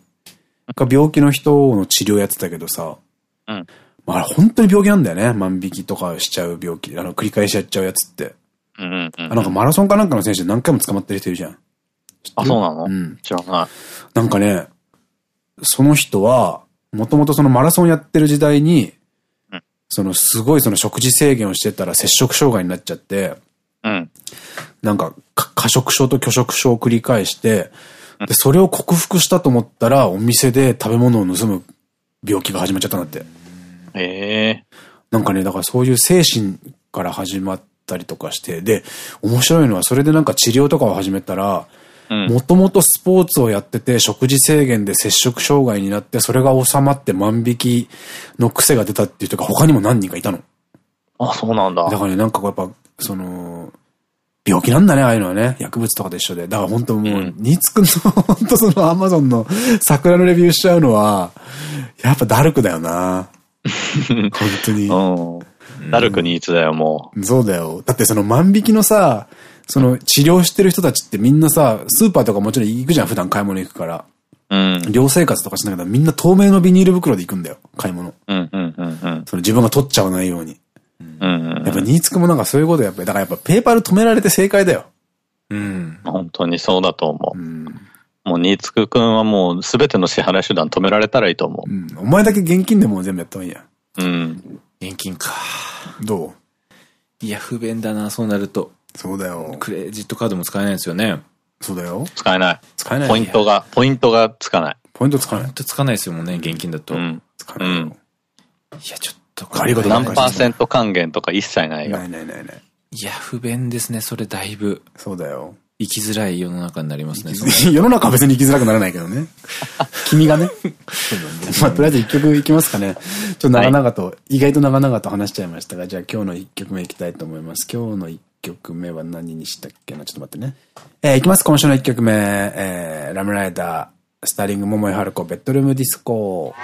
が病気の人の治療やってたけどさ。うん。まあ、本当に病気なんだよね。万引きとかしちゃう病気。あの、繰り返しやっちゃうやつって。うんうん、うん。なんかマラソンかなんかの選手で何回も捕まってる人いるじゃん。あ、そうなの？うん。知らない。なんかね、その人は、もともとそのマラソンやってる時代に、うん、そのすごいその食事制限をしてたら摂食障害になっちゃって、うん。なんか、過食症と拒食症を繰り返して、で、それを克服したと思ったら、お店で食べ物を盗む病気が始まっちゃったんだって。へえ。なんかね、だからそういう精神から始まったりとかして、で、面白いのは、それでなんか治療とかを始めたら、もともとスポーツをやってて、食事制限で摂食障害になって、それが収まって万引きの癖が出たっていう人が他にも何人かいたの。あ、そうなんだ。だからね、なんかやっぱ、その、病気なんだね、ああいうのはね。薬物とかと一緒で。だから本当もう、うん、ニーツくんの、本当そのアマゾンの桜のレビューしちゃうのは、やっぱダルクだよな。本当に。ダルクニーツだよ、もう。そうだよ。だってその万引きのさ、その治療してる人たちってみんなさ、スーパーとかもちろん行くじゃん、普段買い物行くから。うん。寮生活とかしながらみんな透明のビニール袋で行くんだよ、買い物。うんうんうんうん。その自分が取っちゃわないように。うんやっぱニーツくもなんかそういうことやっぱり、だからやっぱペーパル止められて正解だよ。うん。本当にそうだと思う。うん、もうニーツくんはもうすべての支払い手段止められたらいいと思う。うん。お前だけ現金でもう全部やった方がいいや。うん。現金か。どう？いや、不便だな、そうなると。そうだよ。クレジットカードも使えないですよね。そうだよ。使えない。使えない。ポイントが、ポイントがつかない。ポイントつかない。ポイントつかないですよもんね、現金だと。うん。つかない。うん。いや、ちょっと。借り事何パーセント還元とか一切ないよ。ないないないない。いや、不便ですね、それだいぶ。そうだよ。生きづらい世の中になりますね。世の中は別に生きづらくならないけどね。君がね。まあ、とりあえず一曲いきますかね。ちょっと長々と、はい、意外と長々と話しちゃいましたが、じゃあ今日の一曲目いきたいと思います。今日の一曲目は何にしたっけな？ちょっと待ってね。えー、いきます。今週の一曲目。えー、ラムライダー、スターリング、桃井春子、ベッドルームディスコ。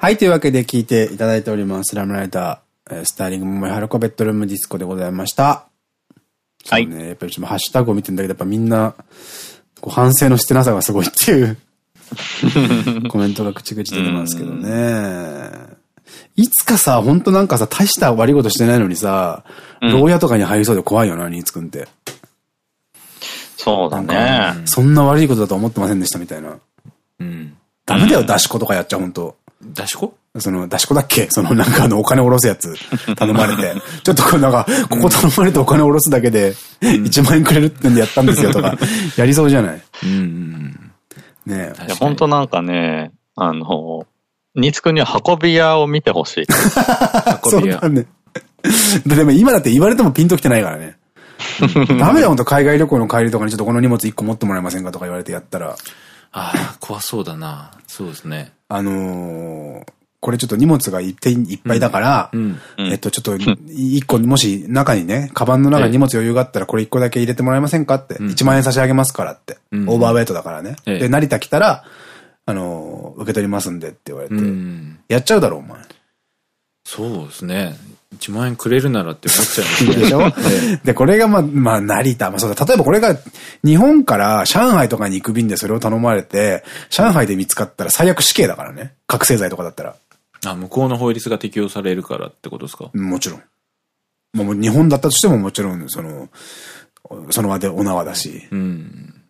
はい、というわけで聞いていただいております。ラムライダー、スターリング、桃井春子、ベッドルームディスコでございました。はい。ね、やっぱりちょっとハッシュタグを見てんだけど、やっぱみんな、こう反省のしてなさがすごいっていう コメントが口々出てますけどね。いつかさ、ほんとなんかさ、大した悪いことしてないのにさ、牢屋とかに入りそうで怖いよな、ニーツくんって。そうだね。そんな悪いことだと思ってませんでしたみたいな。うん。ダメだよ、出し子とかやっちゃう、ほんと。出し子？その、出し子だっけ？その、なんかあの、お金下ろすやつ、頼まれて。ちょっとこれなんか、ここ頼まれてお金下ろすだけで、1万円くれるってんでやったんですよとか、やりそうじゃない？うん。ねえ。いや、本当なんかね、あの、ニツくんには運び屋を見てほしい。運び屋。そうだね。でも今だって言われてもピンときてないからね。ダメだよ、ほんと海外旅行の帰りとかにちょっとこの荷物一個持ってもらえませんかとか言われてやったら。ああ、怖そうだな。そうですね。あのー、これちょっと荷物がいっぱいだから、うんうん、えっと、ちょっと、一個、もし中にね、カバンの中に荷物余裕があったら、これ一個だけ入れてもらえませんかって、1万円差し上げますからって、オーバーウェイトだからね。で、成田来たら、あのー、受け取りますんでって言われて、やっちゃうだろ、お前。そうですね。1万円くれるならって思っちゃうんですよ。でしょ？で、これがまあ、まあ、成田。まあそうだ。例えばこれが、日本から上海とかに行く便でそれを頼まれて、上海で見つかったら最悪死刑だからね。覚醒剤とかだったら。あ、向こうの法律が適用されるからってことですか？もちろん。もう日本だったとしてももちろん、その、その場でお縄だし。うん。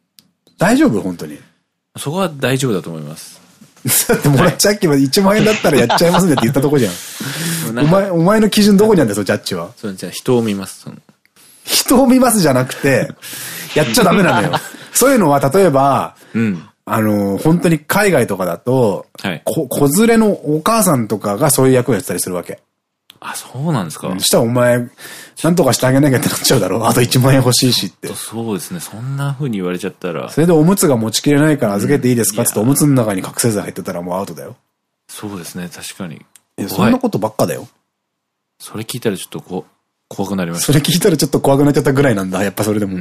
大丈夫？本当に。そこは大丈夫だと思います。だってもらっちゃっけば1万円だったらやっちゃいますねって言ったとこじゃん。お前、お前の基準どこにあるんだよ、ジャッジは。そう、じゃあ人を見ます。人を見ますじゃなくて、やっちゃダメなのよ。そういうのは、例えば、うん、あの、本当に海外とかだと、はい、こ、子連れのお母さんとかがそういう役をやってたりするわけ。あ、そうなんですか。そしたらお前、なんとかしてあげなきゃってなっちゃうだろう。あと1万円欲しいしって。そうですね。そんな風に言われちゃったら。それでおむつが持ちきれないから預けていいですかっておむつの中に覚醒剤入ってたらもうアウトだよ。そうですね。確かに。そんなことばっかだよ。それ聞いたらちょっとこ怖くなりました。それ聞いたらちょっと怖くなっちゃったぐらいなんだ。やっぱそれでも。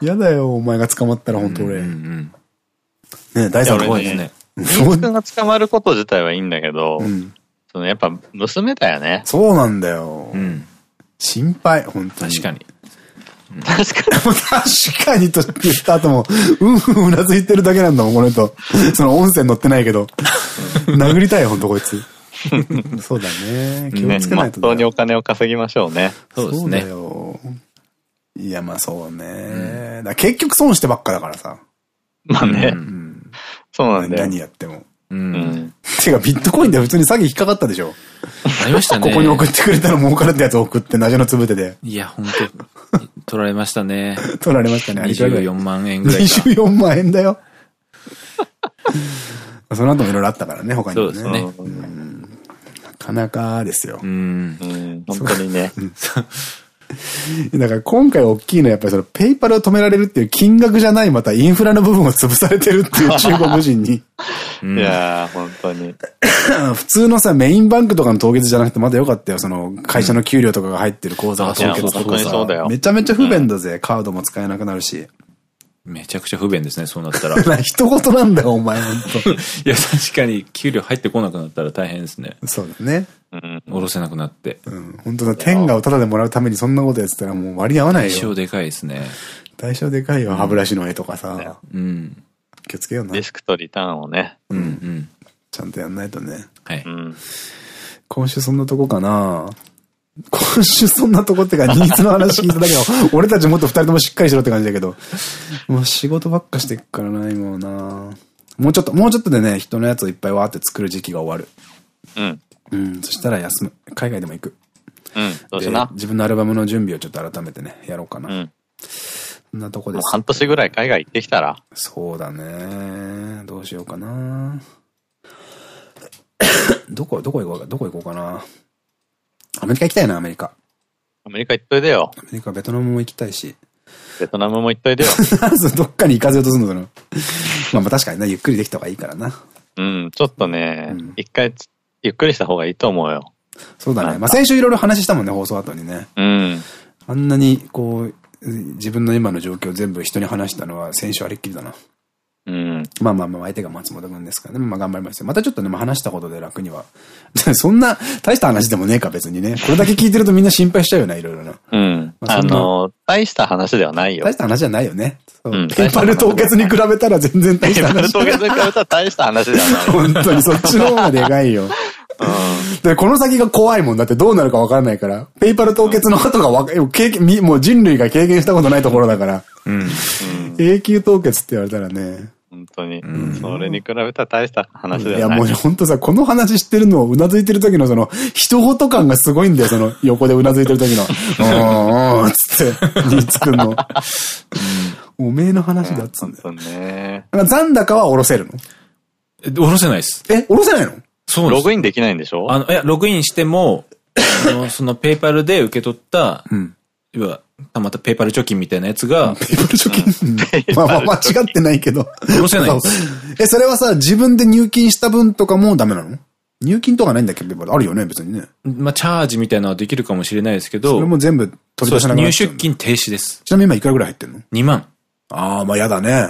嫌だよ、お前が捕まったら本当俺。ね大丈夫怖いですね。君が捕まること自体はいいんだけど、うんそのやっぱ娘だよね。そうなんだよ。うん。心配、本当に。確かに。確かに。確かにと言った後も、うんうんうなずいてるだけなんだもん、この人。その音声乗ってないけど。殴りたい、ほんとこいつ。そうだね。気をつけないと、ね。本当にお金を稼ぎましょうね。そうですね。そうだよ。いや、まあそうね。うん、結局損してばっかだからさ。まあね。うん、そうなんだよ。何やっても。うん。てか、ビットコインで普通に詐欺引っかかったでしょありましたね。ここに送ってくれたら儲かるってやつ送って、謎のつぶてで。いや、本当取られましたね。取られましたね。24万円ぐらいか。24万円だよ。その後もいろいろあったからね、他にもね。そうですね。なかなかですよ。うん。本当にね。だから今回大きいのはやっぱりそのペイパルを止められるっていう金額じゃないまたインフラの部分を潰されてるっていう中国人に。いやー、本当に。普通のさ、メインバンクとかの凍結じゃなくてまだよかったよ。その会社の給料とかが入ってる口座が凍結とかさ。めちゃめちゃ不便だぜ。カードも使えなくなるし。めちゃくちゃ不便ですね、そうなったら。人事なんだよ、お前、ほんと。いや、確かに、給料入ってこなくなったら大変ですね。そうだね。うん。下ろせなくなって。うん。本当だ、天下をタダでもらうためにそんなことやってたらもう割り合わないよ。代償でかいですね。代償でかいよ、歯ブラシの絵とかさ。うん。気をつけような。リスクとリターンをね。うんうん。ちゃんとやんないとね。はい。うん。今週そんなとこかな今週そんなとこってか、ニーズの話聞いただけど、俺たちもっと二人ともしっかりしろって感じだけど、もう仕事ばっかしてっからな、今はな。もうちょっと、もうちょっとでね、人のやつをいっぱいわーって作る時期が終わる。うん。うん、そしたら休む。海外でも行く。うん、どうしな。自分のアルバムの準備をちょっと改めてね、やろうかな。うん。そんなとこです。半年ぐらい海外行ってきたらそうだね。どうしようかな。どこ、どこ行こうか、どこ行こうかな。アメリカ行きたいな、アメリカ。アメリカ行っといでよ。アメリカ、ベトナムも行きたいし。ベトナムも行っといでよ。どっかに行かせようとするの、その。まあまあ確かにな、ゆっくりできた方がいいからな。うん、ちょっとね、一、うん、回、ゆっくりした方がいいと思うよ。そうだね。まあ先週いろいろ話したもんね、放送後にね。うん。あんなに、こう、自分の今の状況を全部人に話したのは先週ありっきりだな。うん。まあまあまあ、相手が松本君ですからね。まあ頑張りますよ。またちょっとね、まあ話したことで楽には。そんな、大した話でもねえか、別にね。これだけ聞いてるとみんな心配しちゃうよな、いろいろな。うん。まあ、あの、大した話ではないよ。大した話じゃないよね。うん、ペーパル凍結に比べたら全然大した話。ペーパル凍結に比べたら大した話ではない。本当に、そっちの方がでかいよ。で、この先が怖いもんだってどうなるか分からないから。ペイパル凍結の後がわか、経験、もう人類が経験したことないところだから。うん。永久凍結って言われたらね。本当に。それに比べたら大した話だよね。いや、もう本当さ、この話してるのをうなずいてる時のその、人事感がすごいんだよ、その、横でうなずいてる時の。うん、うん、つって、につくの。おめえの話だっつうんだよ。ね。残高は下ろせるの？下ろせないです。え、下ろせないの？そうログインできないんでしょ？あの、いや、ログインしても、あの、そのペーパルで受け取った、うん。要は、たまたペーパル貯金みたいなやつが。ペーパル貯金、まあまあ間違ってないけど。下ろせない え、それはさ、自分で入金した分とかもダメなの？入金とかないんだっけ？あるよね、別にね。まあ、チャージみたいなのはできるかもしれないですけど。それも全部取り出せなくな入出金停止です。ちなみに今いくらぐらい入ってんの ?2 万。ああ、まあやだね。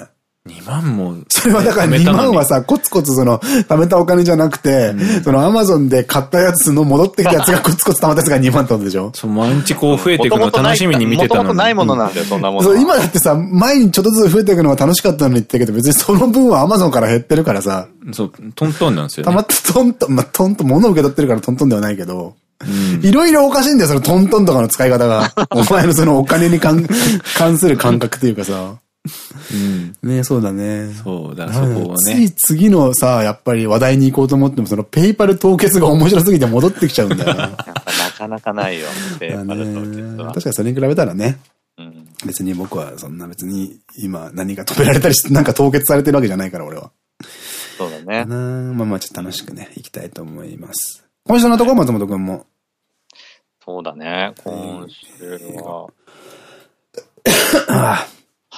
2万も。それはだから2万はさ、コツコツその、貯めたお金じゃなくて、うん、そのアマゾンで買ったやつの戻ってきたやつが コツコツ貯まったやつが2万ってことでしょ？そう、毎日こう増えていくのを楽しみに見てたのに。もともとないものなんだよ、そんなもの。そう、今だってさ、前にちょっとずつ増えていくのが楽しかったのに言ってるけど、別にその分はアマゾンから減ってるからさ。そう、トントンなんですよ、ね。たまってトントン、まあ、トントン、物を受け取ってるからトントンではないけど。いろいろおかしいんだよ、そのトントンとかの使い方が。お前のそのお金に関する感覚というかさ。うん。ねそうだね。そうだ、そこはね。つい次のさ、やっぱり話題に行こうと思っても、そのペイパル凍結が面白すぎて戻ってきちゃうんだよな。なかなかないよ、ペイパル凍結は。確かにそれに比べたらね。うん、別に僕はそんな別に今何か止められたりして、なんか凍結されてるわけじゃないから、俺は。そうだね。まあまあちょっと楽しくね、行きたいと思います。今週のところ松本くんも。そうだね、今週は。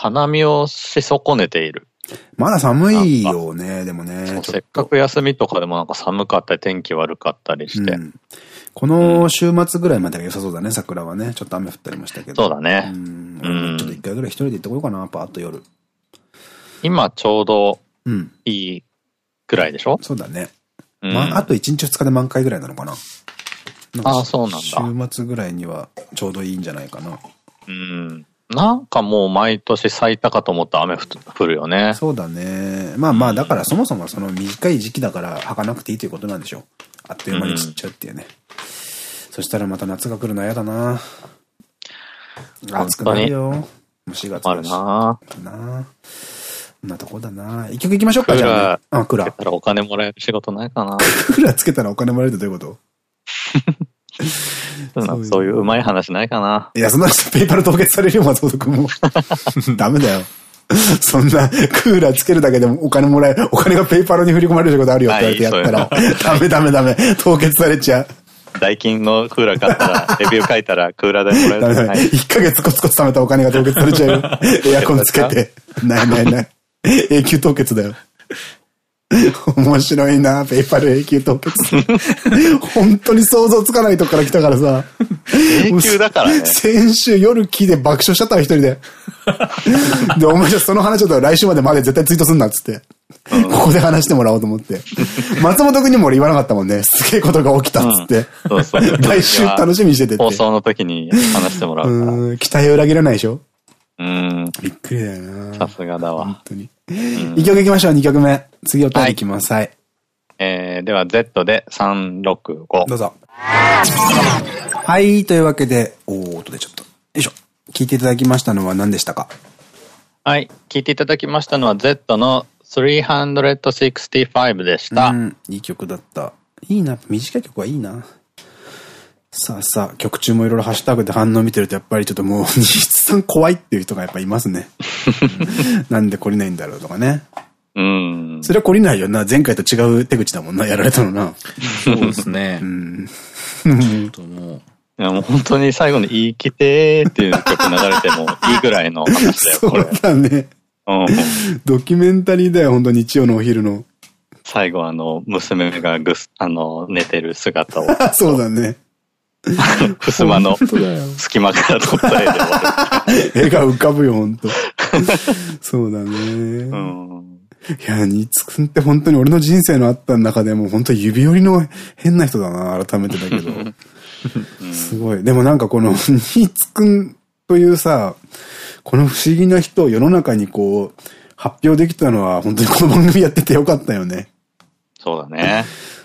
花見をし損ねている。まだ寒いよね、でもね。せっかく休みとかでもなんか寒かったり天気悪かったりして。うん、この週末ぐらいまでが良さそうだね、桜はね。ちょっと雨降ったりもしたけど。そうだね。うん。ちょっと一回ぐらい一人で行ってこようかな、パーッと夜。今ちょうどいいぐらいでしょ、うん、そうだね。まあ、あと1日2日で満開ぐらいなのかな。ああ、そうなんだ。週末ぐらいにはちょうどいいんじゃないかな。うん。なんかもう毎年咲いたかと思ったら雨降るよね。そうだね。まあまあ、だからそもそもその短い時期だから履かなくていいということなんでしょう。あっという間に散っちゃうっていうね。うん、そしたらまた夏が来るの嫌だな。暑くなるよ。もう4月だし。ななこんなとこだな一曲行きましょうか、じゃあ、ね。あ、クーラー。つけたらお金もらえる仕事ないかな。クーラーつけたらお金もらえるってどういうこと？そういううまい話ないかな。いや、そんな人ペーパル凍結されるよ、松本くんも。ダメだよ。そんな、クーラーつけるだけでもお金もらえ、お金がペーパルに振り込まれることあるよって言われてやったら、ダメダメダメ、凍結されちゃう。ダイキンのクーラー買ったら、レビュー書いたらクーラー代もらえる。ダメダメ。1ヶ月コツコツ貯めたお金が凍結されちゃうよ。エアコンつけて。ないないない。永久凍結だよ。面白いな、ペイパル永久凍結。本当に想像つかないとこから来たからさ。永久だからね。先週夜聞いて爆笑しちゃったら一人で。で、お前じゃその話だと来週までまで絶対ツイートすんなっつって。ここで話してもらおうと思って。松本くんにも俺言わなかったもんね。すげえことが起きたっつって。そうそう。来週楽しみにしてて放送の時に話してもらうから。期待を裏切らないでしょ？うん。びっくりだよなさすがだわ。本当に。一曲いきましょう、二曲目。次お便りいきます。はい。えー、では Z で365。どうぞ。はい、というわけで、おー、音でちょっと。よいしょ。聞いていただきましたのは何でしたか？はい。聞いていただきましたのは Z の365でした。うん、いい曲だった。いいな。短い曲はいいな。さあさあ、曲中もいろいろハッシュタグで反応見てると、やっぱりちょっともう、西津さん怖いっていう人がやっぱいますね。なんで懲りないんだろうとかね。うん。それは懲りないよな。前回と違う手口だもんな、やられたのな。そうですね。うん。いやもう本当に最後に言い切てーっていう曲流れてもいいぐらいの話だよ、そうだね。うん。ドキュメンタリーだよ、本当日曜のお昼の。最後あの、娘がぐす、あの、寝てる姿を。そうだね。襖の隙間から撮った絵で 絵が浮かぶよ、ほんと。そうだね。うん、いや、ニーツくんって本当に俺の人生のあった中でも本当指折りの変な人だな、改めてだけど。すごい。でもなんかこのニーツくんというさ、この不思議な人を世の中にこう、発表できたのは本当にこの番組やっててよかったよね。そうだね。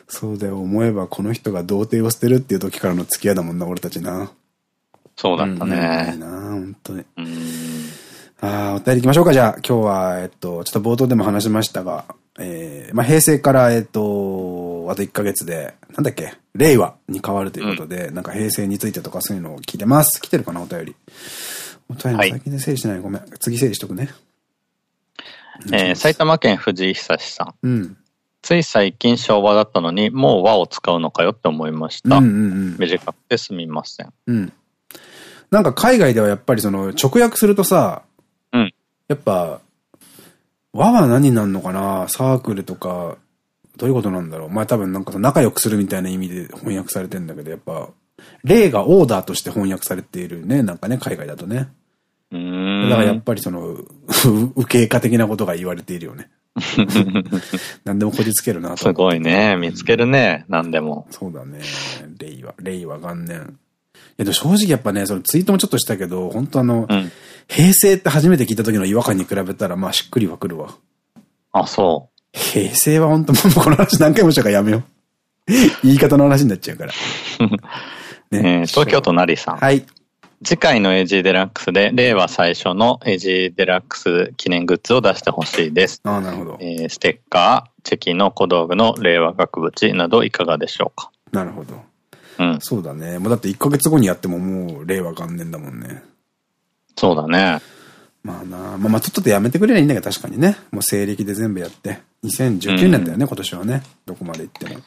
そうだよ、思えばこの人が童貞を捨てるっていう時からの付き合いだもんな、俺たちな。そうだったね。いいな、本当に。ああ、お便り行きましょうか、じゃあ。今日は、えっと、ちょっと冒頭でも話しましたが、えー、まあ平成から、えっと、あと1ヶ月で、なんだっけ、令和に変わるということで、うん、なんか平成についてとかそういうのを聞いてます。来てるかな、お便り。お便り最近で整理してない、ごめん。次整理しとくね。えー、埼玉県藤井久さん。うん。つい最近昭和だったのに、もう和を使うのかよって思いました。短くてすみません。うん。なんか海外ではやっぱりその直訳するとさ、うん。やっぱ、和は何になるのかな？サークルとか、どういうことなんだろう？前多分なんか仲良くするみたいな意味で翻訳されてんだけど、やっぱ、例がオーダーとして翻訳されているね、なんかね、海外だとね。だからやっぱりその、受け化的なことが言われているよね。何でもこじつけるなすごいね。見つけるね。何でも。そうだね。令和、令和元年。いや、でも正直やっぱね、そのツイートもちょっとしたけど、本当あの、うん、平成って初めて聞いた時の違和感に比べたら、まあしっくりはくるわ。あ、そう。平成は本当もうこの話何回もしたからやめよう。言い方の話になっちゃうから。ね、東京都成さん。はい。次回の AG デラックスで、令和最初の AG デラックス記念グッズを出してほしいです。ああ、なるほど。えー、ステッカー、チェキの小道具の令和額縁などいかがでしょうか？なるほど。うん。そうだね。もうだって1ヶ月後にやってももう令和元年だもんね。そうだね。まあなまあまあちょっとやめてくれりゃいいんだけど確かにね。もう西暦で全部やって。2019年だよね、うん、今年はね。どこまで行っても。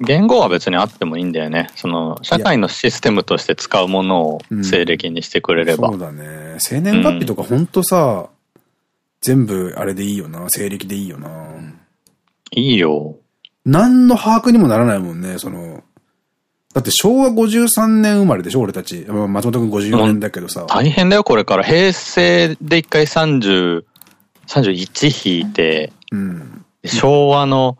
言語は別にあってもいいんだよね。その、社会のシステムとして使うものを西暦にしてくれれば。うん、そうだね。生年月日とかほんとさ、うん、全部あれでいいよな。西暦でいいよな。いいよ。何の把握にもならないもんね、その。だって昭和53年生まれでしょ俺たち。松本くん54年だけどさ。大変だよ、これから。平成で一回30、31引いて、うん、昭和の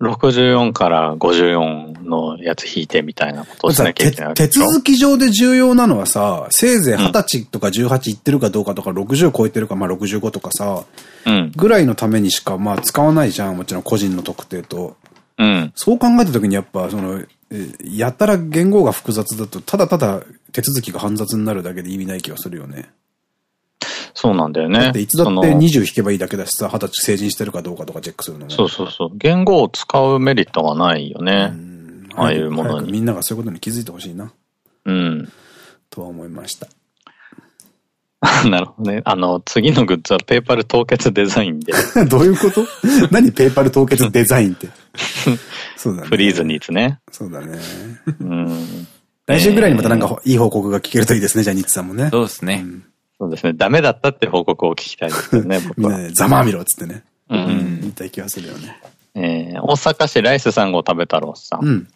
64から54のやつ引いてみたいなことをしなきゃいけない手続き上で重要なのはさ、せいぜい20歳とか18いってるかどうかとか、60超えてるか、まあ65とかさ、うん、ぐらいのためにしかまあ使わないじゃん。もちろん個人の特定と。うん、そう考えたときにやっぱ、その、やたら言語が複雑だと、ただただ手続きが煩雑になるだけで意味ない気がするよね。そうなんだよね。だっていつだって20引けばいいだけだしさ、二十歳成人してるかどうかとかチェックするのも。そうそうそう。言語を使うメリットがないよね。ああいうものに。みんながそういうことに気づいてほしいな。うん。とは思いました。なるほどね。あの、次のグッズはペーパル凍結デザインで。どういうこと？何ペーパル凍結デザインって？そうだね。フリーズニーツね。そうだね。うん。来週ぐらいにまたなんかいい報告が聞けるといいですね、じゃあニッツさんもね。そうですね。うんそうですね。ダメだったって報告を聞きたいですよね、僕は。ねざまあみろっつってね。うん。言いたい気がするよね。えー、大阪市ライス3号食べ太郎さん。うん、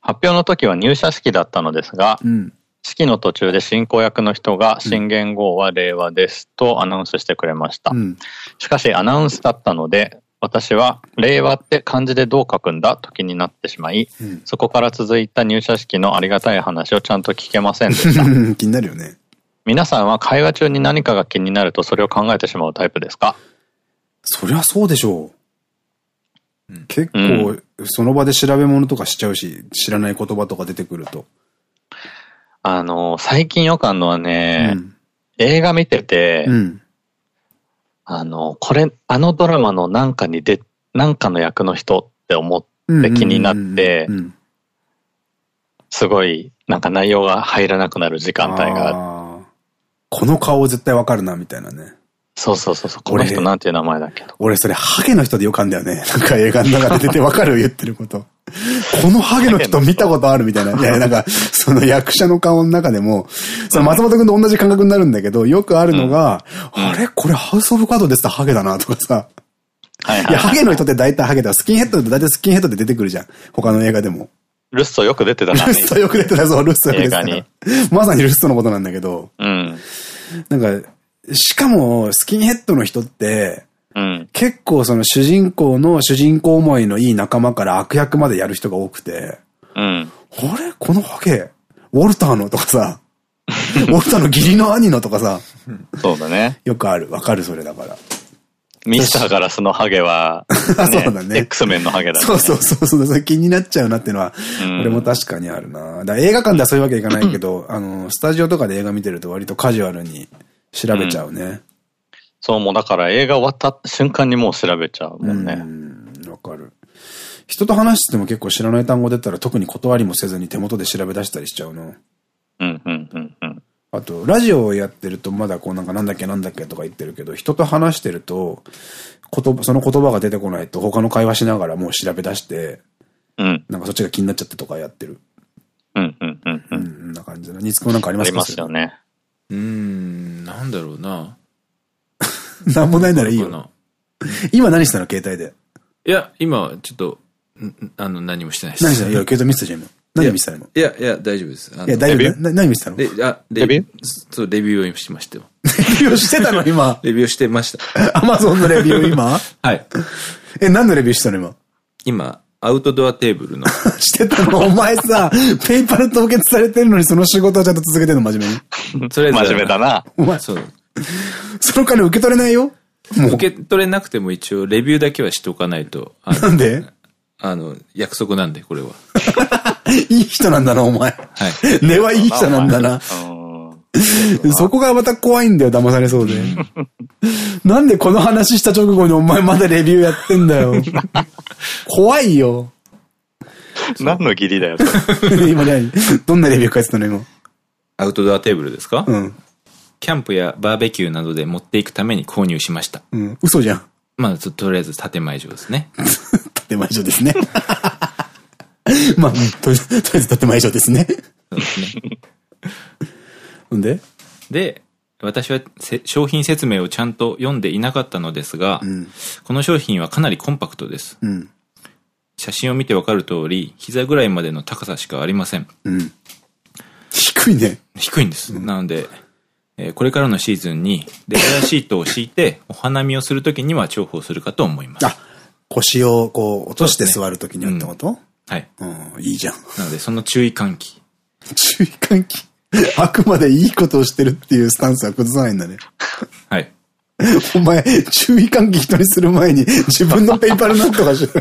発表の時は入社式だったのですが、うん、式の途中で進行役の人が新元号は令和ですとアナウンスしてくれました。うん、しかしアナウンスだったので、私は令和って漢字でどう書くんだと気になってしまい、うん、そこから続いた入社式のありがたい話をちゃんと聞けませんでした。気になるよね。皆さんは会話中に何かが気になるとそれを考えてしまうタイプですか？そりゃそうでしょう。うん、結構、その場で調べ物とかしちゃうし、知らない言葉とか出てくると。あの、最近よくあるのはね、うん、映画見てて、うん、あの、これ、あのドラマのなんかにで、なんかの役の人って思って気になって、すごい、なんか内容が入らなくなる時間帯がこの顔絶対わかるな、みたいなね。そうそうそうそう。この人なんていう名前だっけ俺それ、ハゲの人でよかんだよね。なんか映画の中で出てわかる言ってること。このハゲの人見たことあるみたいな。いや、なんか、その役者の顔の中でも、その松本くんと同じ感覚になるんだけど、よくあるのが、うん、あれ？これハウスオブカードでしたハゲだなとかさ。はいいや、ハゲの人って大体ハゲだ。スキンヘッドって大体スキンヘッドで出てくるじゃん。他の映画でも。ルッソよく出てたな。ルッソよく出てた、そう、ルッソよく出てた。まさにルッソのことなんだけど。うん。なんか、しかも、スキンヘッドの人って、うん、結構その主人公の主人公思いのいい仲間から悪役までやる人が多くて、うん、あれ？このハゲ、ウォルターのとかさ、ウォルターの義理の兄のとかさ、そうだね。よくある。わかる、それだから。ミスターガラスのハゲは、ね、そうだね。X メンのハゲだね。そうそうそうそう、気になっちゃうなっていうのは、俺も確かにあるな。だ映画館ではそういうわけいかないけど、あの、スタジオとかで映画見てると割とカジュアルに調べちゃうね。うん、そう、もうだから映画終わった瞬間にもう調べちゃうもんね。うん、わかる。人と話しても結構知らない単語出たら特に断りもせずに手元で調べ出したりしちゃうの。うんうんうんうん。あと、ラジオをやってると、まだこうなんかなんだっけなんだっけとか言ってるけど、人と話してると、言葉、その言葉が出てこないと他の会話しながらもう調べ出して、うん。なんかそっちが気になっちゃってとかやってる。うん、うん、うん。うん、こんな感じだな。ニツくんなんかありますか？ありますよね。うん、なんだろうな。なんもないならいいよ。今何したの？携帯で。いや、今、ちょっと、あの、何もしてないです。何したの？いや、携帯見せたじゃん、今。何見せたの？いや、いや、大丈夫です。いや、大丈夫。何見せたの？あ、レビュー？そう、レビューをしましたよ。レビューしてたの？今。レビューしてました。アマゾンのレビュー今？はい。え、何のレビューしたの？今今、アウトドアテーブルの。してたの？お前さ、ペイパル凍結されてるのにその仕事をちゃんと続けてるの真面目に。それ真面目だな。お前、そう。その金受け取れないよ？もう。受け取れなくても一応レビューだけはしておかないと。なんで？あの、約束なんで、これは。いい人なんだな、お前。はい。根はいい人なんだな。そこがまた怖いんだよ、騙されそうで。なんでこの話した直後にお前まだレビューやってんだよ。怖いよ。何の義理だよ、今何？どんなレビュー書いてたの今？アウトドアテーブルですか？うん。キャンプやバーベキューなどで持っていくために購入しました。うん。嘘じゃん。まあ、とりあえず建前上ですね。建前上ですね。まあ、とりあえず建前上ですね。そうですね。んで？で、私は商品説明をちゃんと読んでいなかったのですが、うん、この商品はかなりコンパクトです。うん、写真を見てわかる通り、膝ぐらいまでの高さしかありません。うん、低いね。低いんです。なので、えー、これからのシーズンにレザーシートを敷いてお花見をするときには重宝するかと思います。あ、腰をこう落として座るときにはってこと、ねうん、はい。うん、いいじゃん。なので、その注意喚起。注意喚起？あくまでいいことをしてるっていうスタンスは崩さないんだね。はい。お前、注意喚起人にする前に自分のペイパルなんとかしろ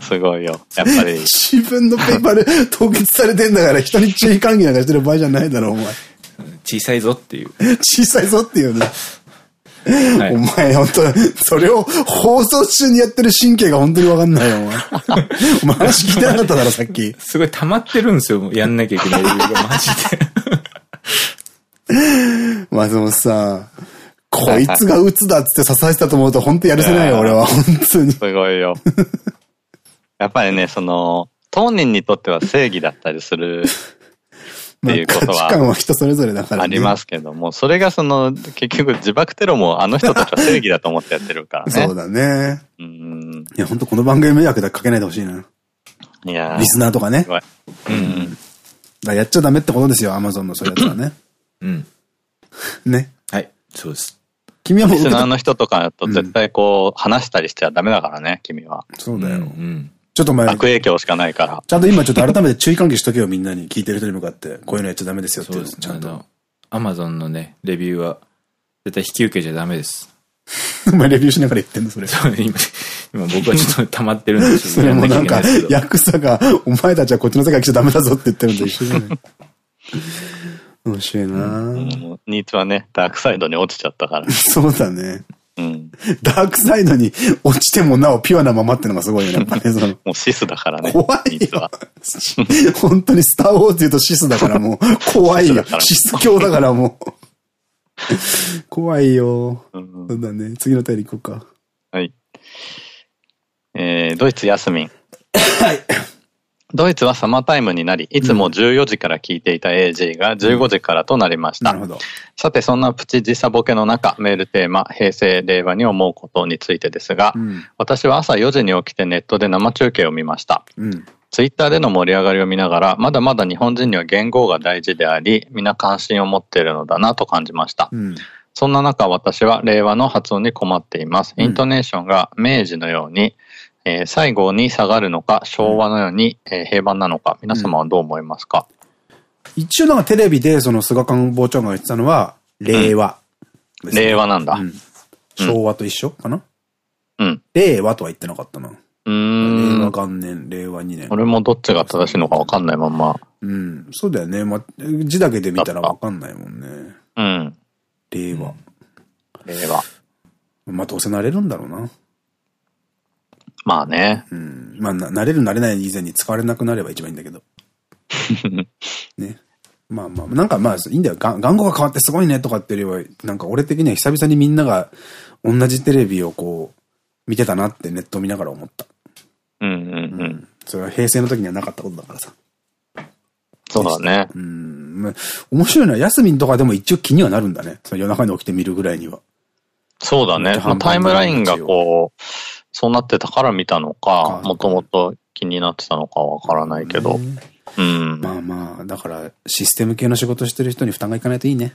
すごいよ。やっぱり。自分のペーパー凍結されてんだから人に注意喚起なんかしてる場合じゃないだろ、お前。小さいぞっていう。小さいぞっていうね。はい、お前、本当それを放送中にやってる神経が本当にわかんないよ、お前。お前話聞いてなかっただろ、さっき。すごい溜まってるんですよ、やんなきゃいけない理由が、マジで。松本さん。こいつが鬱だっつって支えてたと思うと本当やるせないよ、俺は。本当に。すごいよ。やっぱりね、その、当人にとっては正義だったりするっていうことは。価値観は人それぞれだから、ね、ありますけども、それがその、結局自爆テロもあの人たちは正義だと思ってやってるからね。そうだね。うん。いや、本当この番組迷惑だかけないでほしいな。いやリスナーとかね。うん。だやっちゃダメってことですよ、アマゾンのそういうやつはね。うん。ね。はい、そうです。君はもう。リスナーの人とかと絶対こう、話したりしてはダメだからね、君は。そうだよ。うん。ちょっと前。悪影響しかないから。ちゃんと今ちょっと改めて注意喚起しとけよ、みんなに。聞いてる人に向かって。こういうのやっちゃダメですよって。そうです。ちゃんと。アマゾンのね、レビューは、絶対引き受けちゃダメです。お前レビューしながら言ってんのそれ。そう、今、今僕はちょっと溜まってる んですよ。それもなんか、ヤクザが、お前たちはこっちの世界来ちゃダメだぞって言ってるんと 一緒じゃない。面白いな、うん、ニーツはね、ダークサイドに落ちちゃったから。そうだね。うん。ダークサイドに落ちてもなおピュアなままってのがすごいよね、やっぱね。そのもうシスだからね。怖いよ。本当にスターウォーズ言うとシスだからもう、怖いよ。シス教だからもう。怖いよ。そうだね。次の便り行こうか。はい。えー、ドイツヤスミン。はい。ドイツはサマータイムになり、いつも14時から聞いていた AG が15時からとなりました。さて、そんなプチ時差ボケの中、メールテーマ、平成、令和に思うことについてですが、うん、私は朝4時に起きてネットで生中継を見ました。うん、ツイッターでの盛り上がりを見ながら、まだまだ日本人には言語が大事であり、皆関心を持っているのだなと感じました。うんそんな中、私は令和の発音に困っています。イントネーションが明治のように、えー、最後に下がるのか、昭和のように、えー、平板なのか、皆様はどう思いますか、うん、一応なんかテレビでその菅官房長官が言ってたのは、令和、ねうん、令和なんだ、うん、昭和と一緒かな？うん。令和とは言ってなかったな。うん。令和元年、令和2年。俺もどっちが正しいのかわかんないまんま。うん。そうだよね。ま、字だけで見たらわかんないもんね。うん。令和。令和。まあどうせなれるんだろうな。まあね。うん。まあ、なれるなれない以前に使われなくなれば一番いいんだけど。ね。まあまあ、なんかまあ、いいんだよ。が言語が変わってすごいねとかっていうよりは、なんか俺的には久々にみんなが同じテレビをこう、見てたなってネット見ながら思った。うんうんうん。それは平成の時にはなかったことだからさ。そうだね。うん。まあ、面白いのは、休みとかでも一応気にはなるんだね。その夜中に起きて見るぐらいには。そうだね。まあ、タイムラインがこう、そうなってたから見たのか、もともと気になってたのかわからないけど。うん。まあまあ、だから、システム系の仕事してる人に負担がいかないといいね。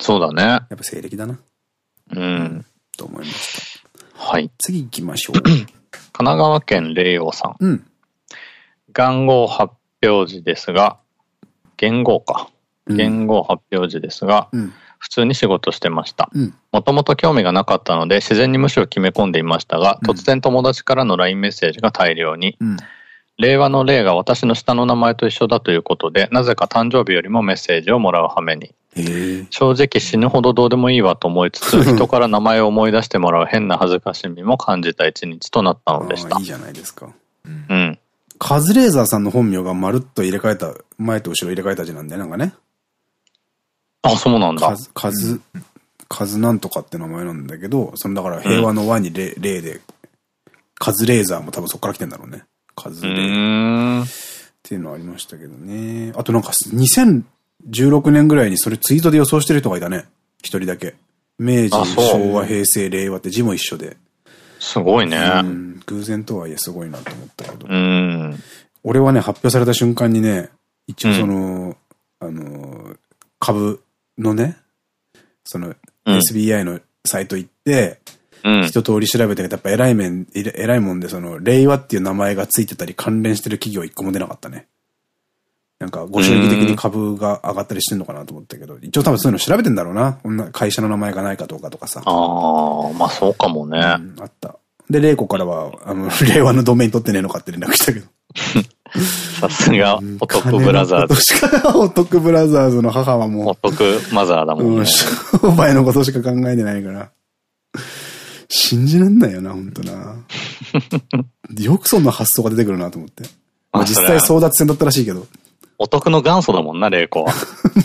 そうだね。やっぱ西暦だな。うん。と思いました。はい。次行きましょう。神奈川県霊王さん。うん。元号発表時ですが、元号か。元号発表時ですが、うん、普通に仕事してました。もともと興味がなかったので、自然にむしろ決め込んでいましたが、突然友達からの LINE メッセージが大量に、うん令和の令が私の下の名前と一緒だということで、なぜか誕生日よりもメッセージをもらう羽目に。正直死ぬほどどうでもいいわと思いつつ、人から名前を思い出してもらう変な恥ずかしみも感じた一日となったのでした。いいじゃないですか。うん。カズレーザーさんの本名がまるっと入れ替えた、前と後ろ入れ替えた字なんだよ、なんかね。あ、そうなんだ。カズ、カズなんとかって名前なんだけど、そのだから平和の和に霊、うん、で、カズレーザーも多分そこから来てんだろうね。数で。っていうのありましたけどね。あとなんか2016年ぐらいにそれツイートで予想してる人がいたね。一人だけ。明治、昭和、平成、令和って字も一緒で。すごいね。偶然とはいえすごいなと思ったけど。俺はね、発表された瞬間にね、一応その、うん、あの、株のね、その、SBI のサイト行って、一通り調べてやっぱ偉い面、偉いもんで、その、令和っていう名前がついてたり関連してる企業一個も出なかったね。なんか、ご祝儀的に株が上がったりしてんのかなと思ったけど、一応多分そういうの調べてんだろうな。こんな会社の名前がないかどうかとかさ。ああ、まあそうかもね。うん、あった。で、玲子からは、あの、令和のドメイン取ってねえのかって連絡したけど。さすが、お得ブラザーズ。お得ブラザーズの母はもう。お得マザーだもんね。商売のことしか考えてないから。信じらんないよな、ほんとな。よくそんな発想が出てくるなと思って。まあ実際争奪戦だったらしいけど。お得の元祖だもんな、玲子は。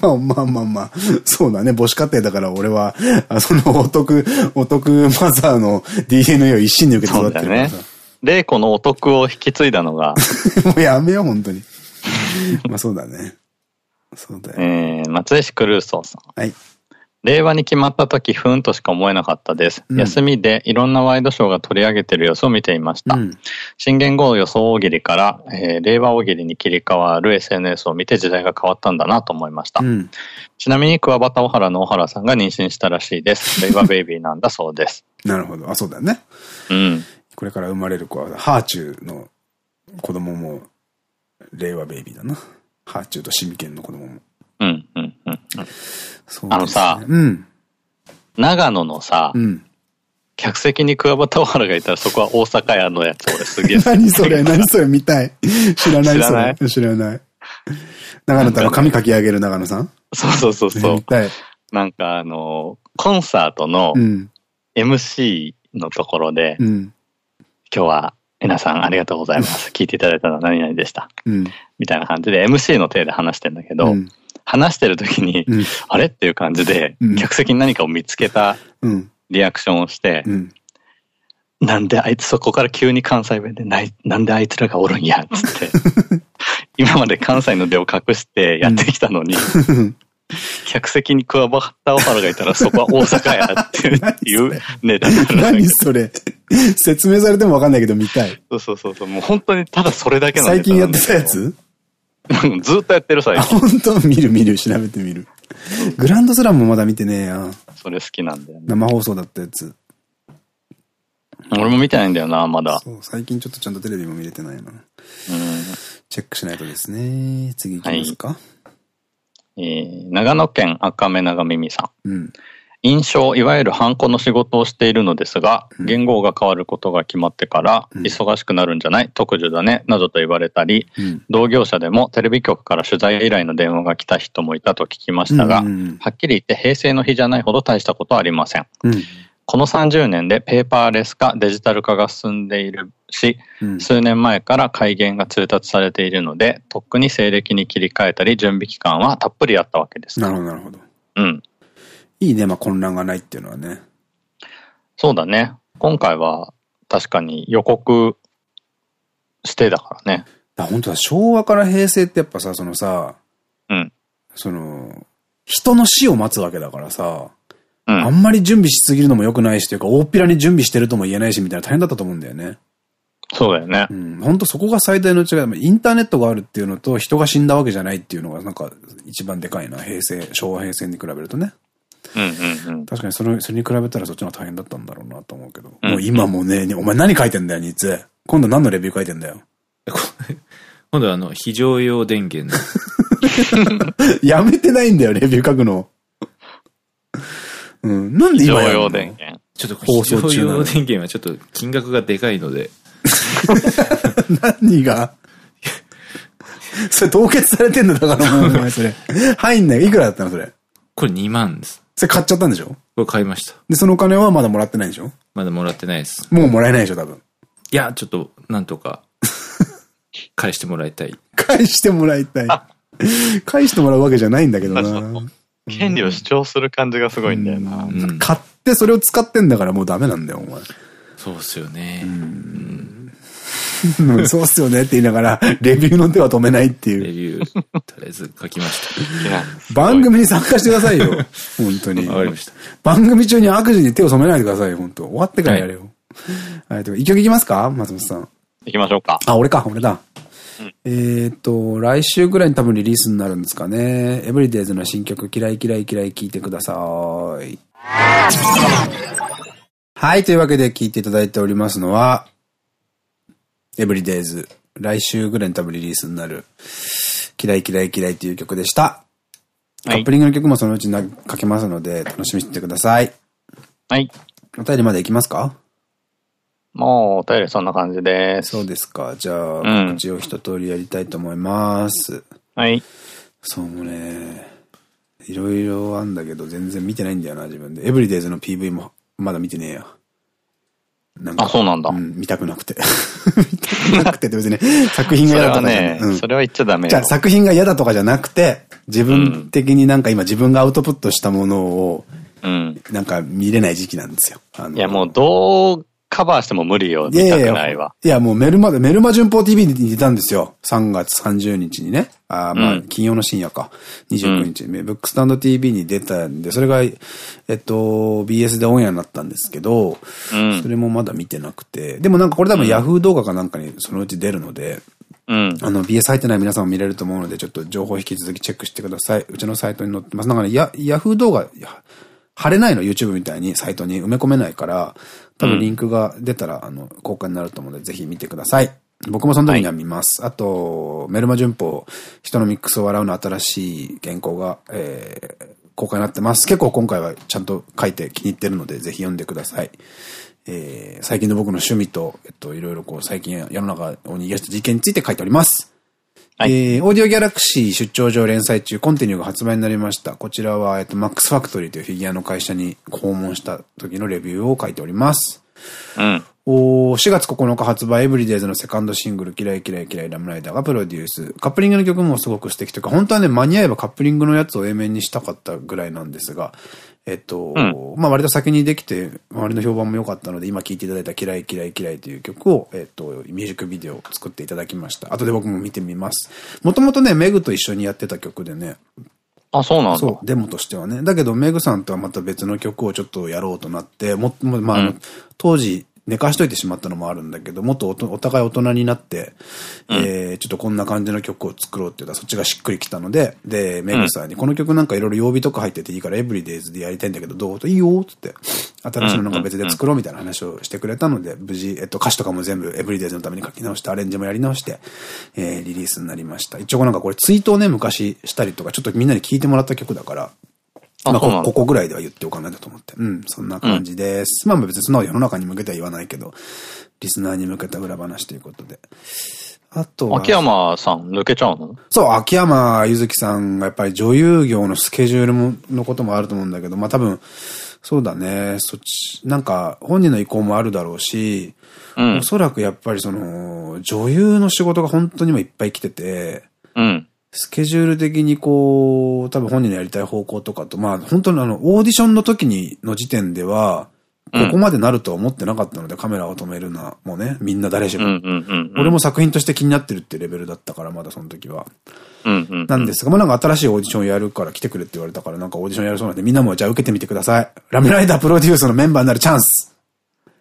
まあまあまあまあ、そうだね。母子家庭だから俺は、あそのお得、お得マザーの DNA を一心に受けて育ってるからさ。ね。玲子のお得を引き継いだのが。もうやめよう、本当に。まあそうだね。そうだよ。えー、松江市クルーソーさん。はい。令和に決まった時、ふんとしか思えなかったです。うん、休みでいろんなワイドショーが取り上げてる様子を見ていました。うん、新元号予想大喜利から、えー、令和大喜利に切り替わる SNS を見て時代が変わったんだなと思いました。うん、ちなみに、桑畑小原の小原さんが妊娠したらしいです。令和ベイビーなんだそうです。なるほど。あ、そうだよね。うん。これから生まれる子は、ハーチューの子供も、令和ベイビーだな。ハーチューとシミケンの子供も。うん、うん、うん。そうあのさ、うん、長野のさ、うん、客席に桑畑小原がいたらそこは大阪屋のやつ、俺すげえ 何それ何それ見たい。知らない知らない？知らない。長野っての髪かき上げる長野さん？そうそうそうそう。なんかあの、コンサートの MC のところで、うん、今日は皆さんありがとうございます。聞いていただいたのは何々でした。うん、みたいな感じで MC の手で話してんだけど、うん。話してる時に、うん、あれ？っていう感じで、客席に何かを見つけたリアクションをして、なんであいつそこから急に関西弁でない、なんであいつらがおるんや、つって。今まで関西の出を隠してやってきたのに、客席に加わった小原がいたらそこは大阪やっていうネタ何それ説明されてもわかんないけど見たい。そうそうそうそう。もう本当にただそれだけの最近やってたやつ？ずっとやってる最近。本当？見る見る、調べてみる。グランドスラムもまだ見てねえや。それ好きなんだよね。生放送だったやつ。俺も見てないんだよな、まだ。そう、最近ちょっとちゃんとテレビも見れてないな。うん。チェックしないとですね。次行きますか。はい、えー、長野県赤目長耳さん。うん。印象、いわゆるハンコの仕事をしているのですが、言語が変わることが決まってから、忙しくなるんじゃない？特需だね？などと言われたり、同業者でもテレビ局から取材依頼の電話が来た人もいたと聞きましたが、はっきり言って平成の日じゃないほど大したことはありません。この30年でペーパーレス化、デジタル化が進んでいるし、うん、数年前から改元が通達されているので、とっくに西暦に切り替えたり、準備期間はたっぷりあったわけです。なるほど、なるほど。うん。いいね、まあ混乱がないっていうのはね。そうだね。今回は確かに予告してだからね。本当だ、昭和から平成ってやっぱさ、そのさ、うん。その、人の死を待つわけだからさ、うん、あんまり準備しすぎるのも良くないしというか、大っぴらに準備してるとも言えないしみたいな大変だったと思うんだよね。そうだよね。うん。本当そこが最大の違い。インターネットがあるっていうのと人が死んだわけじゃないっていうのがなんか一番でかいな。平成、昭和平成に比べるとね。うんうんうん、確かにそれ、それに比べたらそっちの方が大変だったんだろうなと思うけど。うん、もう今もね、お前何書いてんだよ、ニーツ。今度何のレビュー書いてんだよ。今度はあの、非常用電源 やめてないんだよ、レビュー書くの。うん。なんで今やるの？用電源。ちょっと放送中用電源はちょっと金額がでかいので。何が？それ凍結されてんだ、だからお前それ。入んない。いくらだったのそれ？これ2万です。それ買っちゃったんでしょ？これ買いました。で、そのお金はまだもらってないんでしょ？まだもらってないです。もうもらえないでしょ、多分。いや、ちょっと、なんとか、返してもらいたい。返してもらいたい。返してもらうわけじゃないんだけどな。権利を主張する感じがすごいんだよな。買ってそれを使ってんだからもうダメなんだよ、お前。そうっすよね。そうっすよねって言いながら、レビューの手は止めないっていう。レビュー、とりあえず書きました。番組に参加してくださいよ。本当に。わかりました。番組中に悪事に手を染めないでくださいよ、本当終わってからやれよ。はい、一曲いきますか松本さん。行きましょうか。あ、俺か、俺だ。えっと、来週ぐらいに多分リリースになるんですかね。エブリデイズの新曲、嫌い嫌い嫌い聞いてください。はい、というわけで聞いていただいておりますのは、エブリデイズ。来週ぐらいに多分リリースになる、嫌い嫌い嫌いという曲でした。カップリングの曲もそのうちなかけますので、楽しみにしてください。はい。お便りまでいきますか？もう、お便りそんな感じです。そうですか。じゃあ、告知を一通りやりたいと思います。はい。そうね。いろいろあんだけど、全然見てないんだよな、自分で。エブリデイズの PV もまだ見てねえや。なんか。あ、そうなんだ。うん、見たくなくて。見たくなくてって別に作品が嫌だとかじゃね、うん、それは言っちゃダメじゃあ作品が嫌だとかじゃなくて、自分的になんか今自分がアウトプットしたものを、うん、なんか見れない時期なんですよ。いやもうどうカバーしても無理よ。見たくないわ。いや、もうメルマ、メルマ順報 TV に出たんですよ。3月30日にね。あまあ、金曜の深夜か。29日に、ブックスタンド TV に出たんで、それが、えっと、BS でオンエアになったんですけど、うん、それもまだ見てなくて。でもなんかこれ多分 Yahoo 動画かなんかにそのうち出るので、うん、あの、BS 入ってない皆さんも見れると思うので、ちょっと情報引き続きチェックしてください。うちのサイトに載ってます。なんかね、ヤ、Yahoo 動画、貼れないの ?YouTube みたいにサイトに埋め込めないから、多分リンクが出たら、あの、公開になると思うので、ぜひ見てください。僕もその時には見ます。はい、あと、メルマ旬報、人のミックスを笑うの新しい原稿が、えー、公開になってます。結構今回はちゃんと書いて気に入ってるので、ぜひ読んでください。えー、最近の僕の趣味と、えっと、いろいろこう、最近世の中を賑わした事件について書いております。はい、えー、オーディオギャラクシー出張上連載中、コンティニューが発売になりました。こちらは、えっと、マックスファクトリーというフィギュアの会社に訪問した時のレビューを書いております。うん。お4月9日発売、エブリデイズのセカンドシングル、キライキライキライラムライダーがプロデュース。カップリングの曲もすごく素敵というか、本当はね、間に合えばカップリングのやつを A 面にしたかったぐらいなんですが、えっと、うん、まあ割と先にできて、周りの評判も良かったので、今聴いていただいたキライキライキライという曲を、えっと、ミュージックビデオを作っていただきました。後で僕も見てみます。もともとね、メグと一緒にやってた曲でね、あ、そうなんだ。そう、デモとしてはね。だけど、メグさんとはまた別の曲をちょっとやろうとなって、も、もまあ、うん、当時、寝かしといてしまったのもあるんだけど、もっとお互い大人になって、うん、えー、ちょっとこんな感じの曲を作ろうって言ったらそっちがしっくりきたので、で、メグさんに、この曲なんかいろいろ曜日とか入ってていいからエブリデイズでやりたいんだけどどう？といいよっつって、新しいのなんか別で作ろうみたいな話をしてくれたので、無事、えっと歌詞とかも全部エブリデイズのために書き直して、アレンジもやり直して、えー、リリースになりました。一応なんかこれツイートをね、昔したりとか、ちょっとみんなに聞いてもらった曲だから、まあ、ここぐらいでは言っておかないと思って。うん、そんな感じです。うん、まあ別にその世の中に向けては言わないけど、リスナーに向けた裏話ということで。あとは。秋山さん抜けちゃうの？そう、秋山ゆずきさんがやっぱり女優業のスケジュールのこともあると思うんだけど、まあ多分、そうだね。そっち、なんか、本人の意向もあるだろうし、うん、おそらくやっぱりその、女優の仕事が本当にもいっぱい来てて、うん。スケジュール的にこう、多分本人のやりたい方向とかと、まあ本当にあの、オーディションの時に、の時点では、ここまでなるとは思ってなかったので、カメラを止めるな、もうね、みんな誰しも。俺も作品として気になってるってレベルだったから、まだその時は。なんですが、まあなんか新しいオーディションやるから来てくれって言われたから、なんかオーディションやるそうなんで、みんなもじゃあ受けてみてください。ラメライダープロデュースのメンバーになるチャンス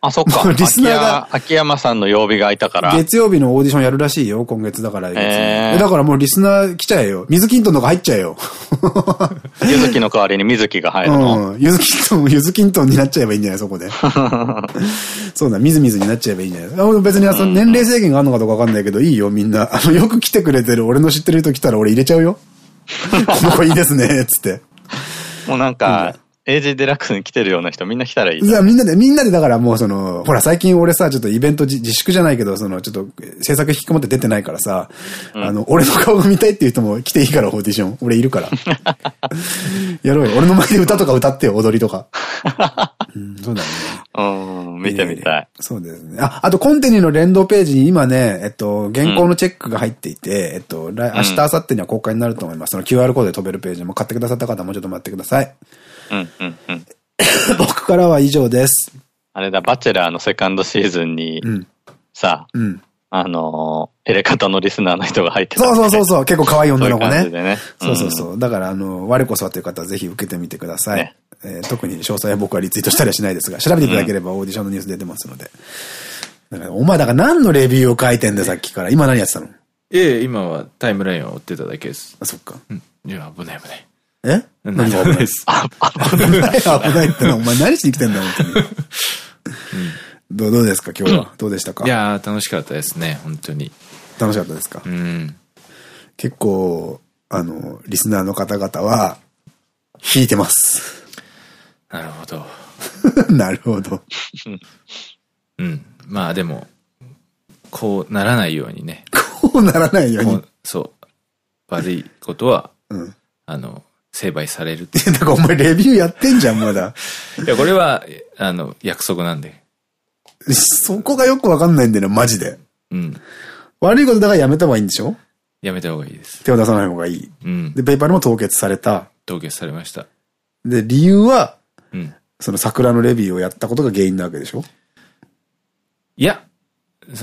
あ、そっか。リスナーが。秋山さんの曜日が空いたから。月曜日のオーディションやるらしいよ、今月だから。えー、だからもうリスナー来ちゃえよ。水金とのが入っちゃえよ。ゆずきの代わりに水木が入るの。うん。ゆずきんとん、ゆずきんとんになっちゃえばいいんじゃないそこで。そうだ、みずみずになっちゃえばいいんじゃない別にその年齢制限があるのかどうかわかんないけど、いいよ、みんな。あの、よく来てくれてる、俺の知ってる人来たら俺入れちゃうよ。この子いいですね、つって。もうなんか、AG デラックスに来てるような人みんな来たらいい。みんなで、みんなでだからもうその、ほら最近俺さ、ちょっとイベント自粛じゃないけど、その、ちょっと制作引きこもって出てないからさ、うん、あの、俺の顔が見たいっていう人も来ていいから、オーディション。俺いるから。やろうよ。俺の前で歌とか歌ってよ、踊りとか。うん、そうだね。うん、見てみたい。そうですね。あ、あとコンテニの連動ページに今ね、えっと、原稿のチェックが入っていて、うん、えっと、明日、明後日には公開になると思います。その QR コードで飛べるページも買ってくださった方もちょっと待ってください。うんうんうん。僕からは以上です。あれだ、バチェラーのセカンドシーズンに、さ、うん、あのー、エレカタのリスナーの人が入ってた、そうそうそうそう、結構可愛い女の子ね。ねそうそうそう。だから、あの、我こそはという方はぜひ受けてみてください。ね、えー、特に詳細は僕はリツイートしたりはしないですが、調べていただければオーディションのニュース出てますので。だから、お前だから何のレビューを書いてんだよ、さっきから。今何やってたの？ええ、今はタイムラインを追ってただけです。あ、そっか。うん。いや、危ない危ない。え？何が危ないです。危ない、危ないってのお前何しに来てんだ、本当に。どう、どうですか、今日は？どうでしたか？いや楽しかったですね、本当に。楽しかったですか？うん。結構、あの、リスナーの方々は、引いてます。なるほど。なるほど。うん。まあでも、こうならないようにね。こうならないように。そう。悪いことは、うん、あの、成敗されるって。だからお前レビューやってんじゃん、まだ。いや、これは、あの、約束なんで。そこがよくわかんないんだよな、マジで。うん。悪いことだからやめた方がいいんでしょ？やめた方がいいです。手を出さない方がいい。うん。で、ペーパーも凍結された。凍結されました。で、理由は、うん。その桜のレビューをやったことが原因なわけでしょ？いや、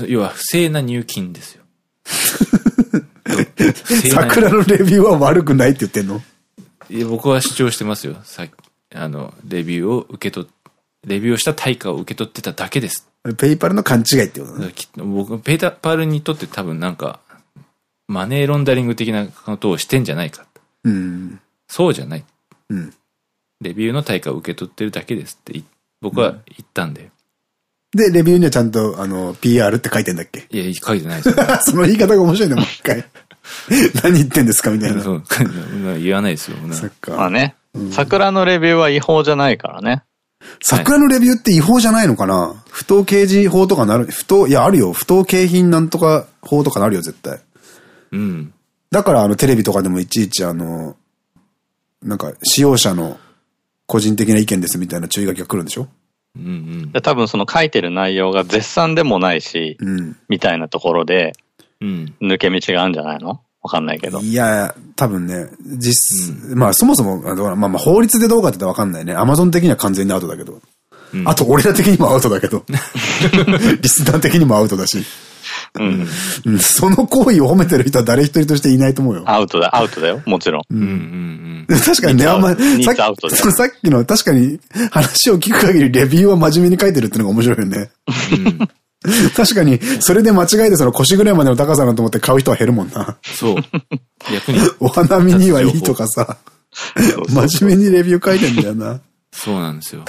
要は不正な入金ですよ。桜のレビューは悪くないって言ってんの？僕は主張してますよ。さあの、レビューを受け取っ、レビューをした対価を受け取ってただけです。ペイパルの勘違いってことね。僕、ペイパルにとって多分なんか、マネーロンダリング的なことをしてんじゃないか。うん。そうじゃない。うん。レビューの対価を受け取ってるだけですって僕は言ったんで。うん、で、レビューにはちゃんと、あの、PR って書いてんだっけ？いや、書いてないです その言い方が面白いね、もう一回。何言ってんですかみたいな。そう、言わないですよ。そっか。まあね、桜のレビューは違法じゃないからね。桜のレビューって違法じゃないのかな？不当刑事法とかなる、不当、いや、あるよ。不当景品なんとか法とかなるよ、絶対。うん。だから、あの、テレビとかでもいちいち、あの、なんか、使用者の個人的な意見ですみたいな注意書きが来るんでしょ？うんうん。多分その書いてる内容が絶賛でもないし、うん、みたいなところで、うん、抜け道があるんじゃないの？わかんないけど。いや、多分ね、実、うん、まあそもそも、まあまあ法律でどうかってわかんないね。アマゾン的には完全にアウトだけど。うん、あと俺ら的にもアウトだけど。リスナー的にもアウトだし。うん。その行為を褒めてる人は誰一人としていないと思うよ。アウトだ、アウトだよ。もちろん。うんうんうん。確かにね、あんま、ささっきの確かに話を聞く限りレビューは真面目に書いてるってのが面白いよね。うん 確かに、それで間違えてその腰ぐらいまでの高さだと思って買う人は減るもんな。そう。逆に。お花見にはいいとかさ。真面目にレビュー書いてんだよな。そうなんですよ。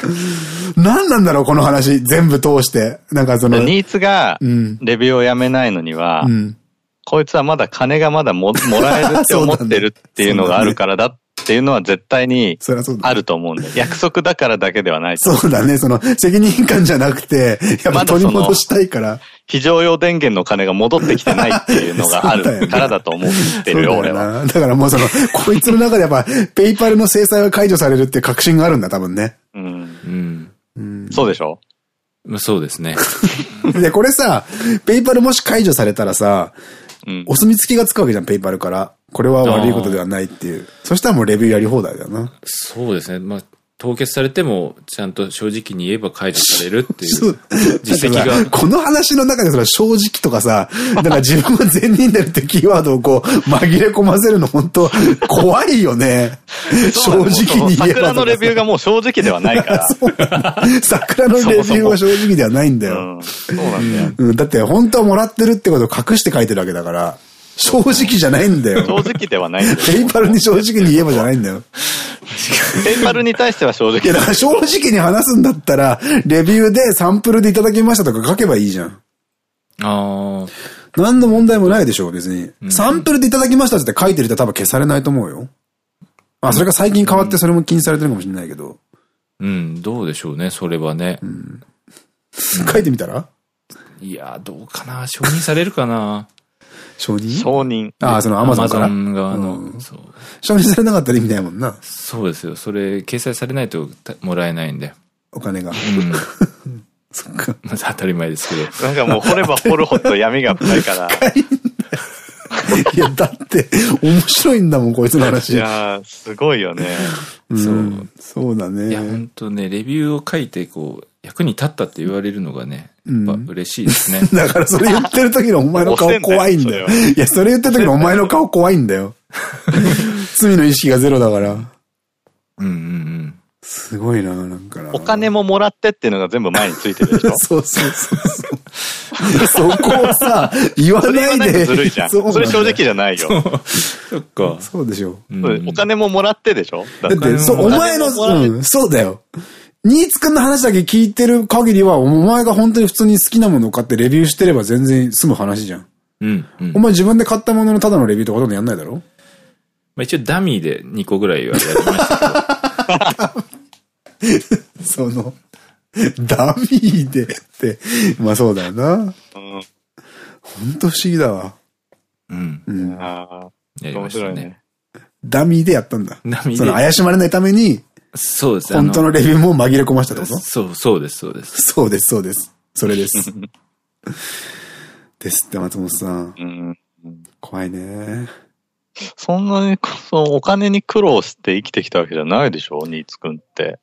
何なんだろう、この話。全部通して。なんかその。ニーツが、レビューをやめないのには、うん、こいつはまだ金がまだももらえるって思ってるっていうのがあるからだっていうのは絶対にあると思うんで。約束だからだけではないそうだね。その責任感じゃなくて、やっぱ取り戻したいから。非常用電源の金が戻ってきてないっていうのが あるからだと思ってるよ、俺は。だからもうその、こいつの中でやっぱ、ペイパルの制裁は解除されるって確信があるんだ、多分ね。うん。そうでしょ？そうですね。で、これさ、ペイパルもし解除されたらさ、うん、お墨付きがつくわけじゃん、ペイパルから。これは悪いことではないっていう。そしたらもうレビューやり放題だよな。そうですね。まあ、凍結されても、ちゃんと正直に言えば解除されるっていう実績が。この話の中でその正直とかさ、だから自分は善人であるってキーワードをこう、紛れ込ませるの本当怖いよね。正直に言えば。桜のレビューがもう正直ではないから。桜のレビューは正直ではないんだよ。そうなんだよ。うん、だって本当はもらってるってことを隠して書いてるわけだから。正直じゃないんだよ。正直ではないんだよ。ペイパルに正直に言えばじゃないんだよ。ペイパルに対しては正直。いや、だから正直に話すんだったら、レビューでサンプルでいただきましたとか書けばいいじゃん。ああ。何の問題もないでしょう、別に。うん、サンプルでいただきましたって書いてる人は多分消されないと思うよ。あ、それが最近変わってそれも禁止されてるかもしれないけど。うん、どうでしょうね、それはね。うん、書いてみたら？いや、どうかな承認されるかな承認承認。ああ、そのアマゾンから？側の、そう。承認されなかったら意味ないもんな。そうですよ。それ、掲載されないともらえないんで。お金が。うん。そっか。まず当たり前ですけど。なんかもう掘れば掘るほど闇が深いから。いや、だって、面白いんだもん、こいつの話。いやすごいよね。そう。そうだね。いや、本当ね、レビューを書いて、こう、役に立ったって言われるのがね、やっぱ嬉しいですね。だからそれ言ってる時のお前の顔 怖いんだよ。いや、それ言ってる時のお前の顔怖いんだよ。罪の意識がゼロだから。うんうんうん。すごいな、なんかお金ももらってっていうのが全部前についてるでしょ？そうそうそうそう。そこをさ、言わないで。ずるいじゃん。それ正直じゃないよ。そっか。そうでしょ。お金ももらってでしょ？だって、そう、お前の、うん、そうだよ。ニーツくんの話だけ聞いてる限りは、お前が本当に普通に好きなものを買ってレビューしてれば全然済む話じゃん。うん、うん。お前自分で買ったもののただのレビューとかほとんどやんないだろ？まあ一応ダミーで2個ぐらいはやりましたけど。その、ダミーでって、まあそうだよな。うん。本当不思議だわ。うん。うん。ああ。やりましたね。ダミーでやったんだ。ダミーで。その怪しまれないために、そうです。本当のレビューも紛れ込ましたってこと？そう、そうです、そうです。そうです、そうです。それです。ですって、松本さん。うん、怖いね。そんなに、そのお金に苦労して生きてきたわけじゃないでしょ？新津くんって。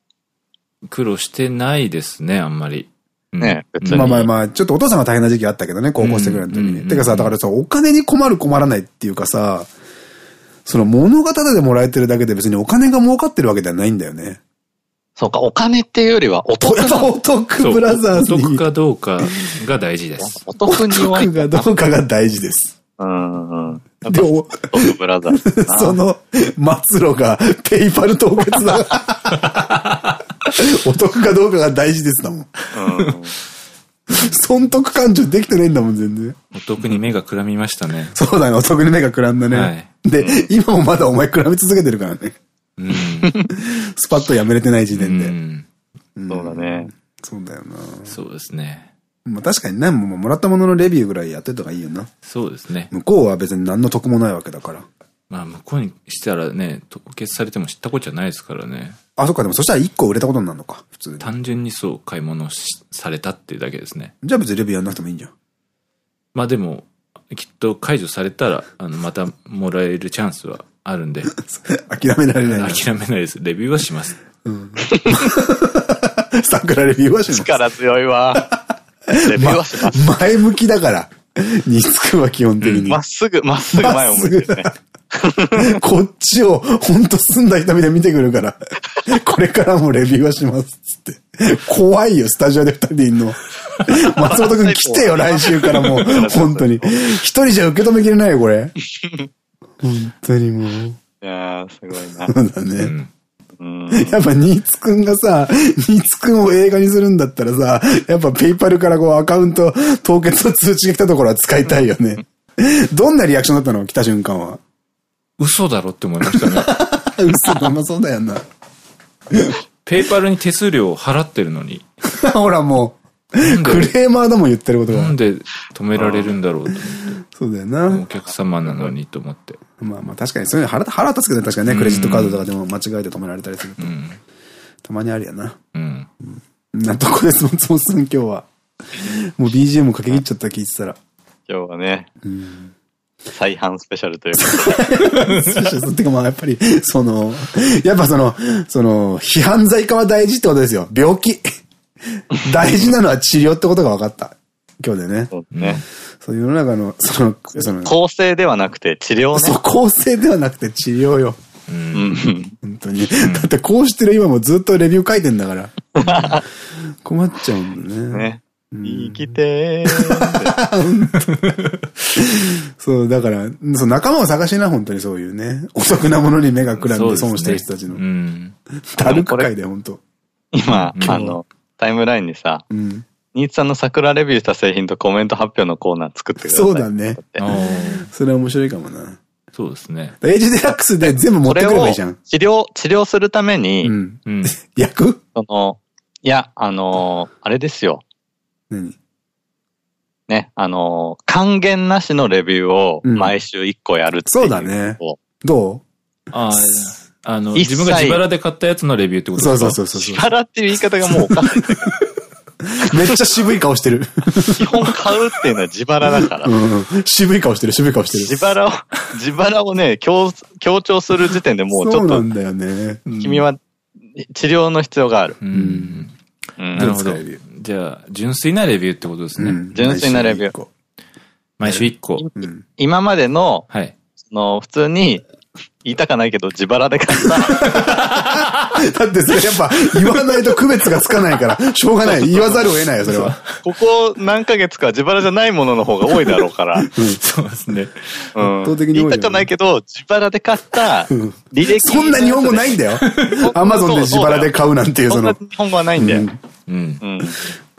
苦労してないですね、あんまり。ね、別に。まあまあまあ、ちょっとお父さんが大変な時期あったけどね、高校生ぐらいの時に。てかさ、だからさ、お金に困る困らないっていうかさ、その物がタダでもらえてるだけで別にお金が儲かってるわけではないんだよね。そうか、お金っていうよりはお得な。お得ブラザーズに。お得かどうかが大事です。お得に。お得かどうかが大事です。うんうん。で、お得ブラザーズ。その末路がペイパル凍結だ。お得かどうかが大事ですだもん。うん 損得感情できてないんだもん、全然。お得に目がくらみましたね。そうだね、お得に目がくらんだね。はい、で、今もまだお前くらみ続けてるからね。うん、スパッとやめれてない時点で。うん、そうだね。そうだよな。そうですね。まあ確かにね、もうもらったもののレビューぐらいやってた方がいいよな。そうですね。向こうは別に何の得もないわけだから。まあ向こうにしたらね、凍結されても知ったことじゃないですからね。あ、そっか、でもそしたら1個売れたことになるのか、普通単純にそう、買い物されたっていうだけですね。じゃあ別にレビューやんなくてもいいんじゃん。まあでも、きっと解除されたら、あの、またもらえるチャンスはあるんで。諦められない。諦めないです。レビューはします。うん。桜レビューはします。力強いわ。レビューはします。ま、前向きだから。につくは基本的に。ま、っすぐ、まっすぐ前を向いてるね。こっちを、ほんと澄んだ瞳で見てくるから、これからもレビューはします、つって。怖いよ、スタジオで二人でいんの。松本くん来てよ、来週からもう。本当に。一人じゃ受け止めきれないよ、これ。本当にもう。いやー、すごいな。そうだね。うん、やっぱ、ニーツくんがさ、ニーツくんを映画にするんだったらさ、やっぱペイパルからこうアカウント凍結の通知が来たところは使いたいよね。どんなリアクションだったの？来た瞬間は。嘘だろって思いましたね。嘘だ、まあそうだよな。ペーパルに手数料を払ってるのに。ほらもう、クレーマーだもん言ってることが。なんで止められるんだろうと思って。そうだよな。お客様なのにと思って。まあまあ確かにそういうの腹腹立つけど確かにね、クレジットカードとかでも間違えて止められたりすると。うん、たまにあるよな。うん。なとこです、松本さん今日は。もう BGM かけ切っちゃった聞いてたら。今日はね、再販スペシャルというか。てかまあやっぱり、その、やっぱその、その、批判罪化は大事ってことですよ。病気。大事なのは治療ってことが分かった。今日でね。そうね。そう世の中の、その、その、構成ではなくて治療ね。そう、構成ではなくて治療よ。うん。本当に。だってこうしてる今もずっとレビュー書いてんだから。困っちゃうんだね。ね。生きてー。そう、だから、そう仲間を探しな、本当にそういうね。お得なものに目がくらんで損してる人たちの。うん。ダルク会で、本当今、あの、タイムラインにさ、うん。ニーツさんの桜レビューした製品とコメント発表のコーナー作ってください。そうだね。それは面白いかもな。そうですね。エイジデラックスで全部持ってくればいいじゃん。治療、治療するために、うん。うん。役その、いや、あのーあれですよ。何？ね、あのー還元なしのレビューをうん毎週1個やるっていう。そうだねどああ、あの、自分が自腹で買ったやつのレビューってこうそうとですか？そうそうそう。力っていう言い方がもうおかしい。めっちゃ渋い顔してる。基本買うっていうのは自腹だから。うん。渋い顔してる、渋い顔してる。自腹を、自腹をね、強、強調する時点でもうちょっと、そうなんだよね。君は治療の必要がある。うん。うんなるほど。じゃあ、純粋なレビューってことですね。うん純粋なレビュー毎週1個。うん。今までの、はい。その、普通に、言いたかないけど、自腹で買った、だってそれやっぱ言わないと区別がつかないから、しょうがない。言わざるを得ないよ、それは。ここ何ヶ月か自腹じゃないものの方が多いだろうから。そうですね。うん。圧倒的に多いよね言いたくないけど、自腹で買ったうん履歴。そんな日本語ないんだよ。アマゾンで自腹で買うなんていう、その、そんな日本語はないんだよ。うんうん。うん。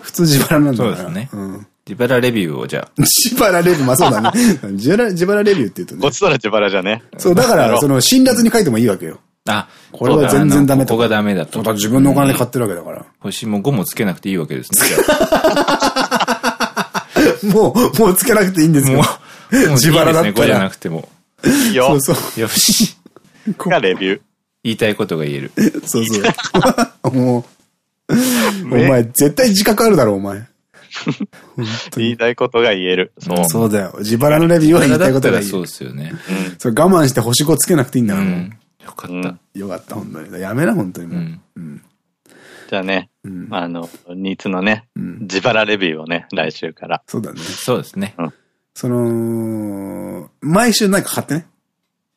普通自腹なんだから。そうですねん自腹レビューをじゃあ。自腹レビュー、まあそうだね。自腹、自腹レビューって言うとねこっ。ちとら自腹じゃね。そう、だから、その、辛辣に書いてもいいわけよ。あ、これは全然ダメとここがダメだと。だ、自分のお金で買ってるわけだから。星も5もつけなくていいわけですね。もう、もうつけなくていいんですあよ。もう、自腹だったらいいですね、5じゃなくても。いいよそう。そう。よし。がレビュー。言いたいことが言える。そうそう。もう、お前、絶対自覚あるだろ、お前。言いたいことが言える。そう。そうだよ。自腹のレビューは言いたいだことがいい。ったらそうですよね。うん。それ我慢して星5つけなくていいんだから、もうん。よかった。うんう。よかった、本当に。やめな、本当にうもう。ん。じゃあね、うんあの、ニーツのね、うん自腹レビューをね、来週から。そうだね。そうですね。その、毎週何か買ってね。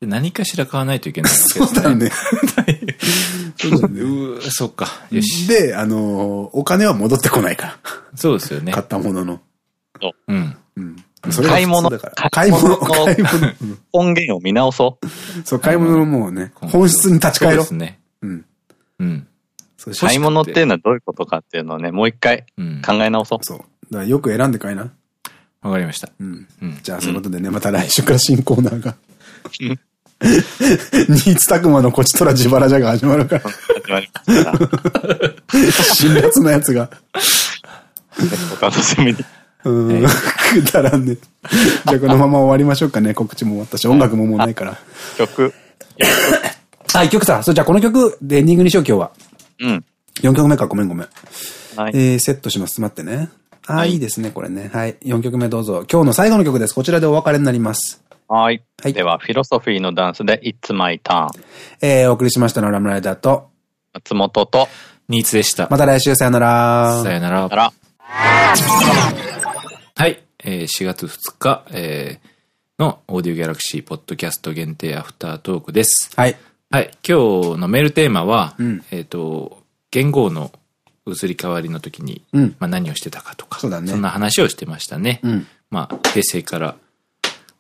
で何かしら買わないといけないわけです そうだね。そうだね。うーそっか。よし。で、あの、お金は戻ってこないから。そうですよね買。ったものの。うん。うん。それが買い物普通だから。買い物、買い物買い物。うん音源を見直そう。そう、買い物のもうね、本質に立ち返ろうそうです。ね。うん。うん。買い物っていうのはどういうことかっていうのをね、もう一回うん。考え直そう。そう。だからよく選んで買いな。わかりました。うん。うん。じゃあ、そういうことでね、また来週から新コーナーが。ニーツタクマのこちとら自腹じゃが始まるから。始まりました。辛辣なやつが。お楽しみに。うん。くだらんね。じゃあ、このまま終わりましょうかね。告知も終わったし、音楽ももうないから。曲。あ、一曲さ。そう、じゃあこの曲でエンディングにしよう、今日は。うん。4曲目か、ごめんごめん。はい。えー、セットします。待ってね。あー、いいですね、これね。はい。4曲目どうぞ。今日の最後の曲です。こちらでお別れになります。はい。はいでは、フィロソフィーのダンスで It's My Turn。えー、お送りしましたのはラムライダーと、松本と、ニーツでした。また来週さよなら。さよならはい。えー4月2日、えーのオーディオギャラクシーポッドキャスト限定アフタートークです。はい。はい。今日のメールテーマは、うんえっ、と、元号の移り変わりの時に、うんまあ何をしてたかとか、そうだねんな話をしてましたね。うん。まあ、平成から、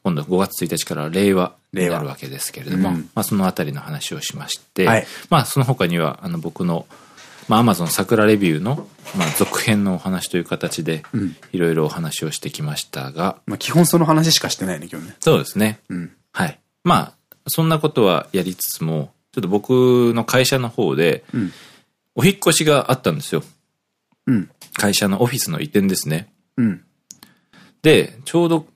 今度5月1日から令和になるわけですけれども、うんまあそのあたりの話をしまして、はいまあその他には、あの僕の、まあ Amazon 桜レビューの、まあ続編のお話という形でん、いろいろお話をしてきましたが、まあ、基本その話しかしてないね、今日ね。そうですね。うん。はい。まあ、そんなことはやりつつも、ちょっと僕の会社の方で、うん。お引っ越しがあったんですよ。うん。会社のオフィスの移転ですね。うん。で、ちょうど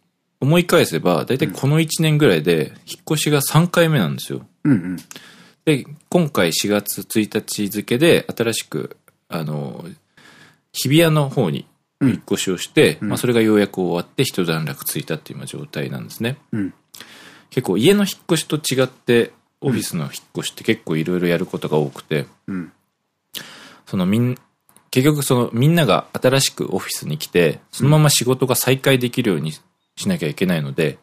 思い返せば、だいたいこの1年ぐらいで、引っ越しが3回目なんですよ。うん。うん。で、今回4月1日付で、新しく、あの、日比谷の方に引っ越しをして、うん、まあそれがようやく終わって一段落ついたっていう状態なんですね。うん、結構家の引っ越しと違って、オフィスの引っ越しって結構いろいろやることが多くて、うん、そのみん、結局そのみんなが新しくオフィスに来て、そのまま仕事が再開できるようにしなきゃいけないので、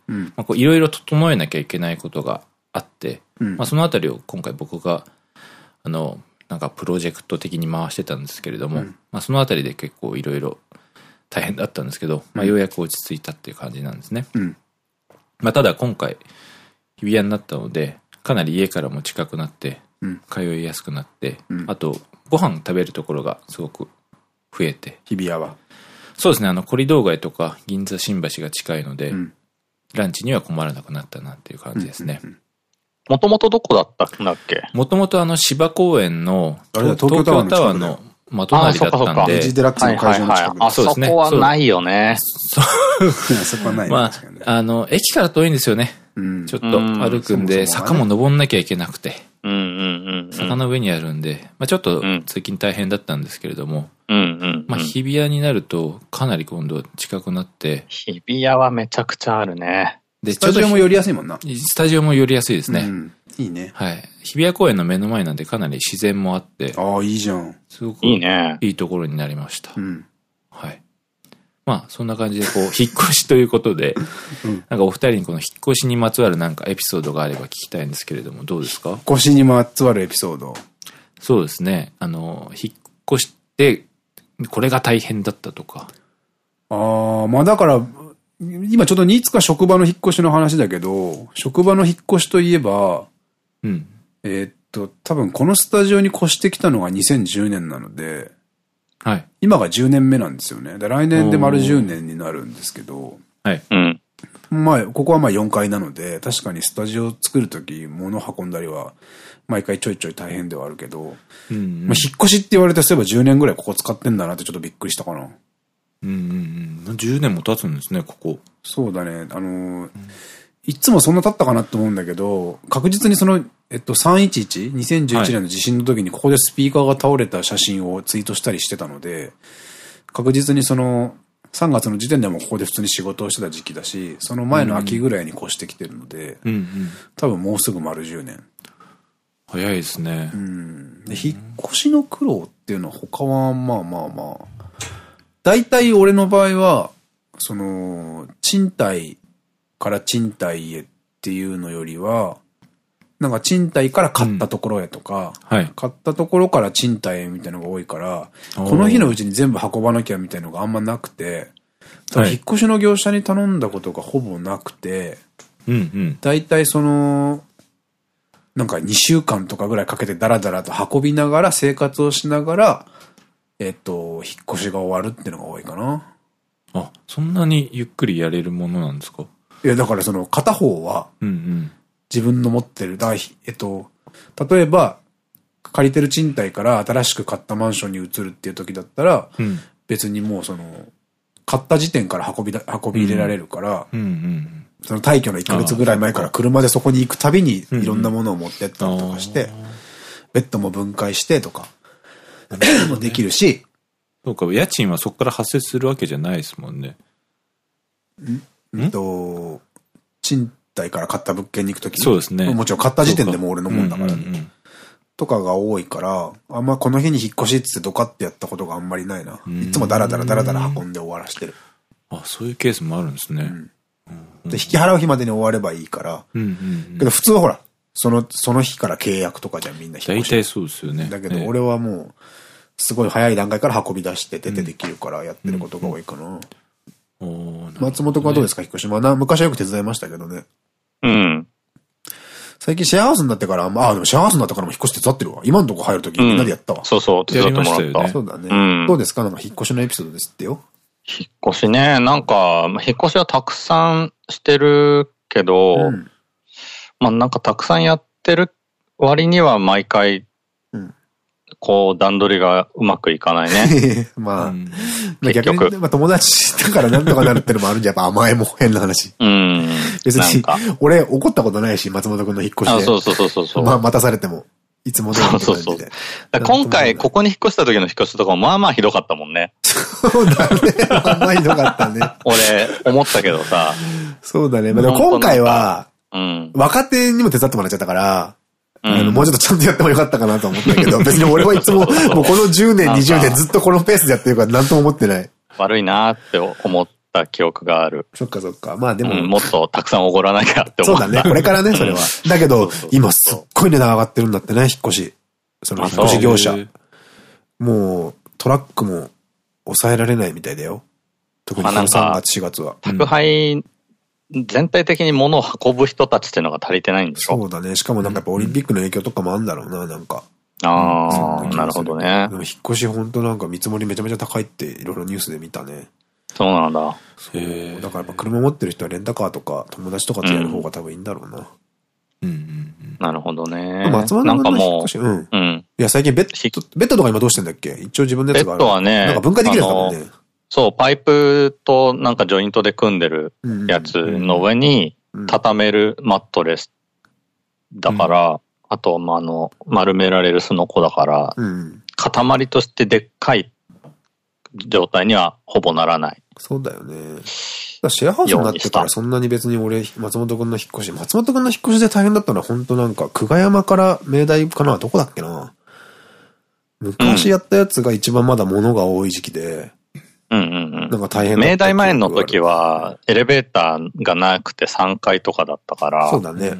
いろいろ整えなきゃいけないことがあって、まあそのあたりを今回僕が、あの、なんかプロジェクト的に回してたんですけれども、まあそのあたりで結構いろいろ大変だったんですけど、まあようやく落ち着いたっていう感じなんですね。まあただ今回、日比谷になったので、かなり家からも近くなって、通いやすくなって、あと、ご飯食べるところがすごく増えて。日比谷はそうですね、あの、コリドー街とか銀座新橋が近いので、ランチには困らなくなったなっていう感じですね。もともとどこだったんだっけ？もともとあの芝公園の東京タワーのま隣だったんで。ジデラックスの会場の近くあ そこはないよね。そう。そこはない。まあ、あの、駅から遠いんですよね。ちょっと歩くんで、坂も登んなきゃいけなくて。坂の上にあるんで、まあちょっと通勤大変だったんですけれども。まあ日比谷になるとかなり今度近くなって。日比谷はめちゃくちゃあるね。で、スタジオも寄りやすいもんな。スタジオも寄りやすいですね。いいね。はい。日比谷公園の目の前なんでかなり自然もあって。ああ、いいじゃん。すごくいいね。いいところになりました。うん。はい。まあ、そんな感じで、こう、引っ越しということで、うん、なんかお二人にこの引っ越しにまつわるなんかエピソードがあれば聞きたいんですけれども、どうですか？引っ越しにまつわるエピソード。そうですね。あの、引っ越して、これが大変だったとか。ああ、まあだから、今ちょっといつか職場の引っ越しの話だけど、職場の引っ越しといえば、うん。えっと、多分このスタジオに越してきたのが2010年なので、はい。今が10年目なんですよね。で来年で丸10年になるんですけど、はい。うん。まあ、ここはまあ4階なので、確かにスタジオを作るとき、物運んだりは、毎回ちょいちょい大変ではあるけど、うんうん、まあ引っ越しって言われて、そういえば10年ぐらいここ使ってんだなってちょっとびっくりしたかな。うんうんうん。10年も経つんですね、ここ。そうだね。あのー、うんいつもそんな経ったかなって思うんだけど、確実にその、えっと、311、2011年の地震の時にここでスピーカーが倒れた写真をツイートしたりしてたので、確実にその、3月の時点でもここで普通に仕事をしてた時期だし、その前の秋ぐらいに越してきてるので、多分もうすぐ丸10年。早いですね。うん。で、引っ越しの苦労っていうのは他はまあまあまあ、大体俺の場合は、その、賃貸から賃貸へっていうのよりは、なんか賃貸から買ったところへとか、うん。はい、買ったところから賃貸へみたいなのが多いから、この日のうちに全部運ばなきゃみたいなのがあんまなくて、引っ越しの業者に頼んだことがほぼなくて、大体その、なんか2週間とかぐらいかけてダラダラと運びながら生活をしながら、えっと、引っ越しが終わるっていうのが多いかな。あ、そんなにゆっくりやれるものなんですか？いや、だからその片方は、自分の持ってる、だえっと、例えば、借りてる賃貸から新しく買ったマンションに移るっていう時だったら、うん、別にもうその、買った時点から運びだ、運び入れられるから、その退去の1ヶ月ぐらい前から車でそこに行くたびにいろんなものを持ってったりとかして、ベッドも分解してとか、もできるし、そうか、家賃はそこから発生するわけじゃないですもんね。えっと、賃貸から買った物件に行くときそうですね。もちろん買った時点でも俺のもんだから。とかが多いから、あんまこの日に引っ越しってドカってやったことがあんまりないな。いつもダラダラダラダラ運んで終わらしてる。あ、そういうケースもあるんですね。で、引き払う日までに終わればいいから。けど普通はほら、その、その日から契約とかじゃみんな引っ越し。大体そうですよね。だけど俺はもう、すごい早い段階から運び出して出てできるからやってることが多いかな。松本君はどうですか、引っ越し。まあ、昔はよく手伝いましたけどね。うん。最近シェアハウスになってから、あ、あ、でもシェアハウスになってからも引っ越し手伝ってるわ。今のとこ入るときみんなでやったわ。そうそう、手伝ってもらった。そうだね。どうですか？なんか引っ越しのエピソードですってよ。引っ越しね、なんか、引っ越しはたくさんしてるけど、まあなんかたくさんやってる割には毎回こう、段取りがうまくいかないね。まあ、結局。まあ友達だからなんとかなるってのもあるんじゃ、やっぱ甘えも変な話。うん。別に、俺怒ったことないし、松本くんの引っ越しで。あ、そうそうそうそうまあ待たされても。いつも通りのそうそうそう。今回、ここに引っ越した時の引っ越しとかもまあまあひどかったもんね。そうだね。まあまあひどかったね。俺、思ったけどさ。そうだね。まあ、でも今回は、うん。若手にも手伝ってもらっちゃったから、あの、もうちょっとちゃんとやってもよかったかなと思ったけど、別に俺はいつも、もうこの10年、20年ずっとこのペースでやってるから何とも思ってない。悪いなって思った記憶がある。そっかそっか。まあでも、うん、もっとたくさんおごらなきゃって思った。そうだね。これからね、それは。だけど、今すっごい値段上がってるんだってね、引っ越し。その引っ越し業者。もう、トラックも抑えられないみたいだよ。特に3月、4月は。宅配全体的に物を運ぶ人たちっていうのが足りてないんでしょ？そうだね。しかもなんかやっぱオリンピックの影響とかもあるんだろうな、なんか。ああ、なるほどね。でも引っ越し本当なんか見積もりめちゃめちゃ高いっていろいろニュースで見たね。そうなんだ。そう。だからやっぱ車持ってる人はレンタカーとか友達とかとやる方が多分いいんだろうな。うんうんうん。なるほどね。松丸君の引っ越し、うん。うん。いや、最近ベッド、ベッドとか今どうしてんだっけ？一応自分のやつがある。ベッドはね、なんか分解できるやつだもんね。そう、パイプとなんかジョイントで組んでるやつの上に畳めるマットレスだから、うん、あと、まあ、あの、丸められるすのこだから、うん、塊としてでっかい状態にはほぼならない。そうだよね。シェアハウスになってからそんなに別に俺、松本くんの引っ越し、松本くんの引っ越しで大変だったのは本当なんか、久我山から明大かなどこだっけな。昔やったやつが一番まだ物が多い時期で、うんうんうん。なんか大変だ明大前の時は、エレベーターがなくて3階とかだったから。そうだね。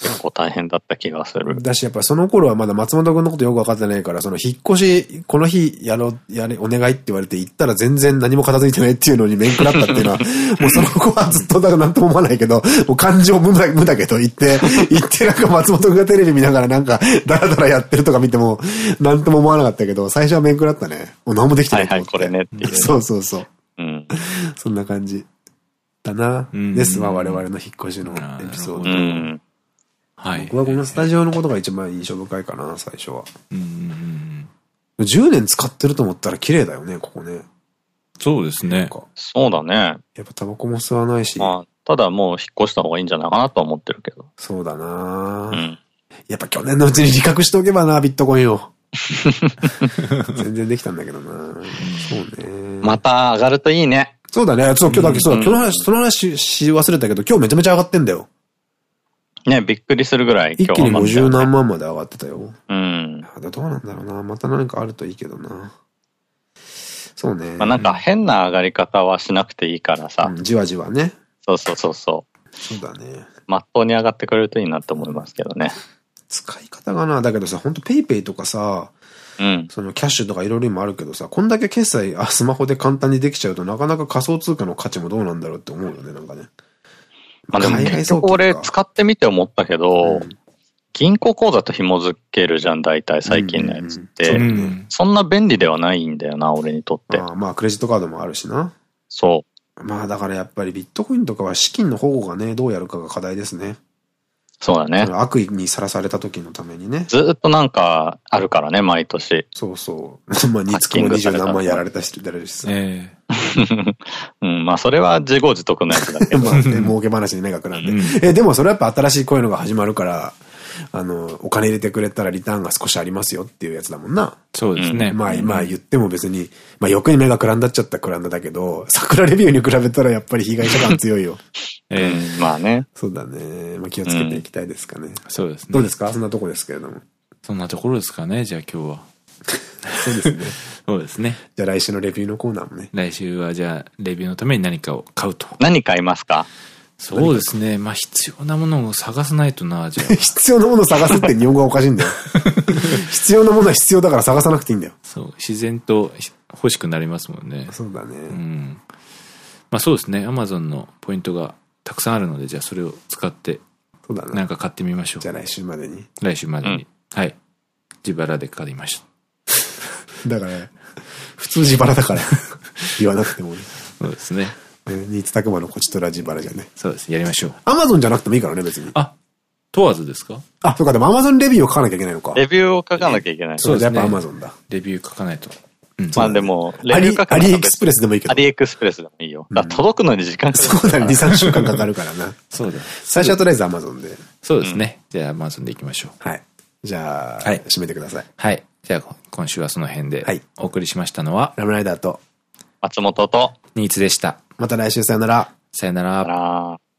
結構大変だった気がする。だし、やっぱその頃はまだ松本くんのことよくわかってないから、その引っ越し、この日やろう、やれ、お願いって言われて行ったら全然何も片付いてないっていうのに面食らったっていうのは、もうその子はずっとだから何とも思わないけど、もう感情無だ無だけど行って、行ってなんか松本くんがテレビ見ながらなんかダラダラやってるとか見ても、何とも思わなかったけど、最初は面食らったね。もう何もできてないはいはい、これねっていう、そうそうそう。うん。そんな感じ。だな。ですわ、我々の引っ越しのエピソード。うんはい。僕はこのスタジオのことが一番印象深いかな、最初は。うん10年使ってると思ったら綺麗だよね、ここね。そうですね。そうだね。やっぱタバコも吸わないし。まあ、ただもう引っ越した方がいいんじゃないかなと思ってるけど。そうだなうん。やっぱ去年のうちに自覚しておけばな、ビットコインを。全然できたんだけどなそうね。また上がるといいね。そうだね。そう、今日だけ、そうだ、今日の話、その話し忘れたけど、今日めちゃめちゃ上がってんだよ。ね、びっくりするぐらい一気に50何万まで上がってたよ。うん。どうなんだろうな。また何かあるといいけどな。そうね。まあなんか変な上がり方はしなくていいからさ。うん、じわじわね。そうそうそうそう。そうだね。まっとうに上がってくれるといいなって思いますけどね。使い方がな、だけどさ、ほんとペイペイとかさ、うん、そのキャッシュとかいろいろ今あるけどさ、こんだけ決済、あ、スマホで簡単にできちゃうとなかなか仮想通貨の価値もどうなんだろうって思うよね、なんかね。まあでも結局俺使ってみて思ったけど、うん、銀行口座と紐づけるじゃん、大体最近のやつって。そんな便利ではないんだよな、俺にとって。あまあクレジットカードもあるしな。そう。まあだからやっぱりビットコインとかは資金の保護がね、どうやるかが課題ですね。そうだね。悪意にさらされた時のためにね。ずっとなんかあるからね、毎年。そうそう。まあ、につきも二十何万やられた人るしさ。ええ うん、まあそれは自業自得のやつだけど。まあね、儲け話に目がくらんで。うん、え、でもそれはやっぱ新しいこういうのが始まるから、あの、お金入れてくれたらリターンが少しありますよっていうやつだもんな。そうですね。まあ、まあ言っても別に、まあ欲に目がくらんだっちゃったくらんだだけど、桜レビューに比べたらやっぱり被害者感強いよ。ええまあね。そうだね。まあ気をつけていきたいですかね。そうですね。どうですか？そんなとこですけれども。そんなところですかね、じゃあ今日は。そうですね。そうですね。じゃあ来週のレビューのコーナーもね。来週はじゃあレビューのために何かを買うと。何買いますか？そうですね。まあ必要なものを探さないとな、じゃあ。必要なものを探すって日本語がおかしいんだよ。必要なものは必要だから探さなくていいんだよ。そう。自然と欲しくなりますもんね。そうだね。うん。まあそうですね。アマゾンのポイントがたくさんあるので、じゃあそれを使って、そうだね。なんか買ってみましょう。じゃあ来週までに。来週までに。うん、はい。自腹で買いました。だから、ね、普通自腹だから言わなくてもね。そうですね。新津拓磨のこちとらバラじゃね。そうです。やりましょう。アマゾンじゃなくてもいいからね、別に。あ、問わずですか？あ、そうか、でもアマゾンレビューを書かなきゃいけないのか。レビューを書かなきゃいけない。そうですね。やっぱアマゾンだ。レビュー書かないと。まあでも、レビュー書かアリエクスプレスでもいいけど。アリエクスプレスでもいいよ。届くのに時間かかる。そうだ、2、3週間かかるからな。そうだ。最初はとりあえずアマゾンで。そうですね。じゃあアマゾンでいきましょう。はい。じゃあ、締めてください。はい。じゃあ、今週はその辺で。はい。お送りしましたのは、ラムライダーと、松本と、ニーツでした。また来週さよなら。さよなら。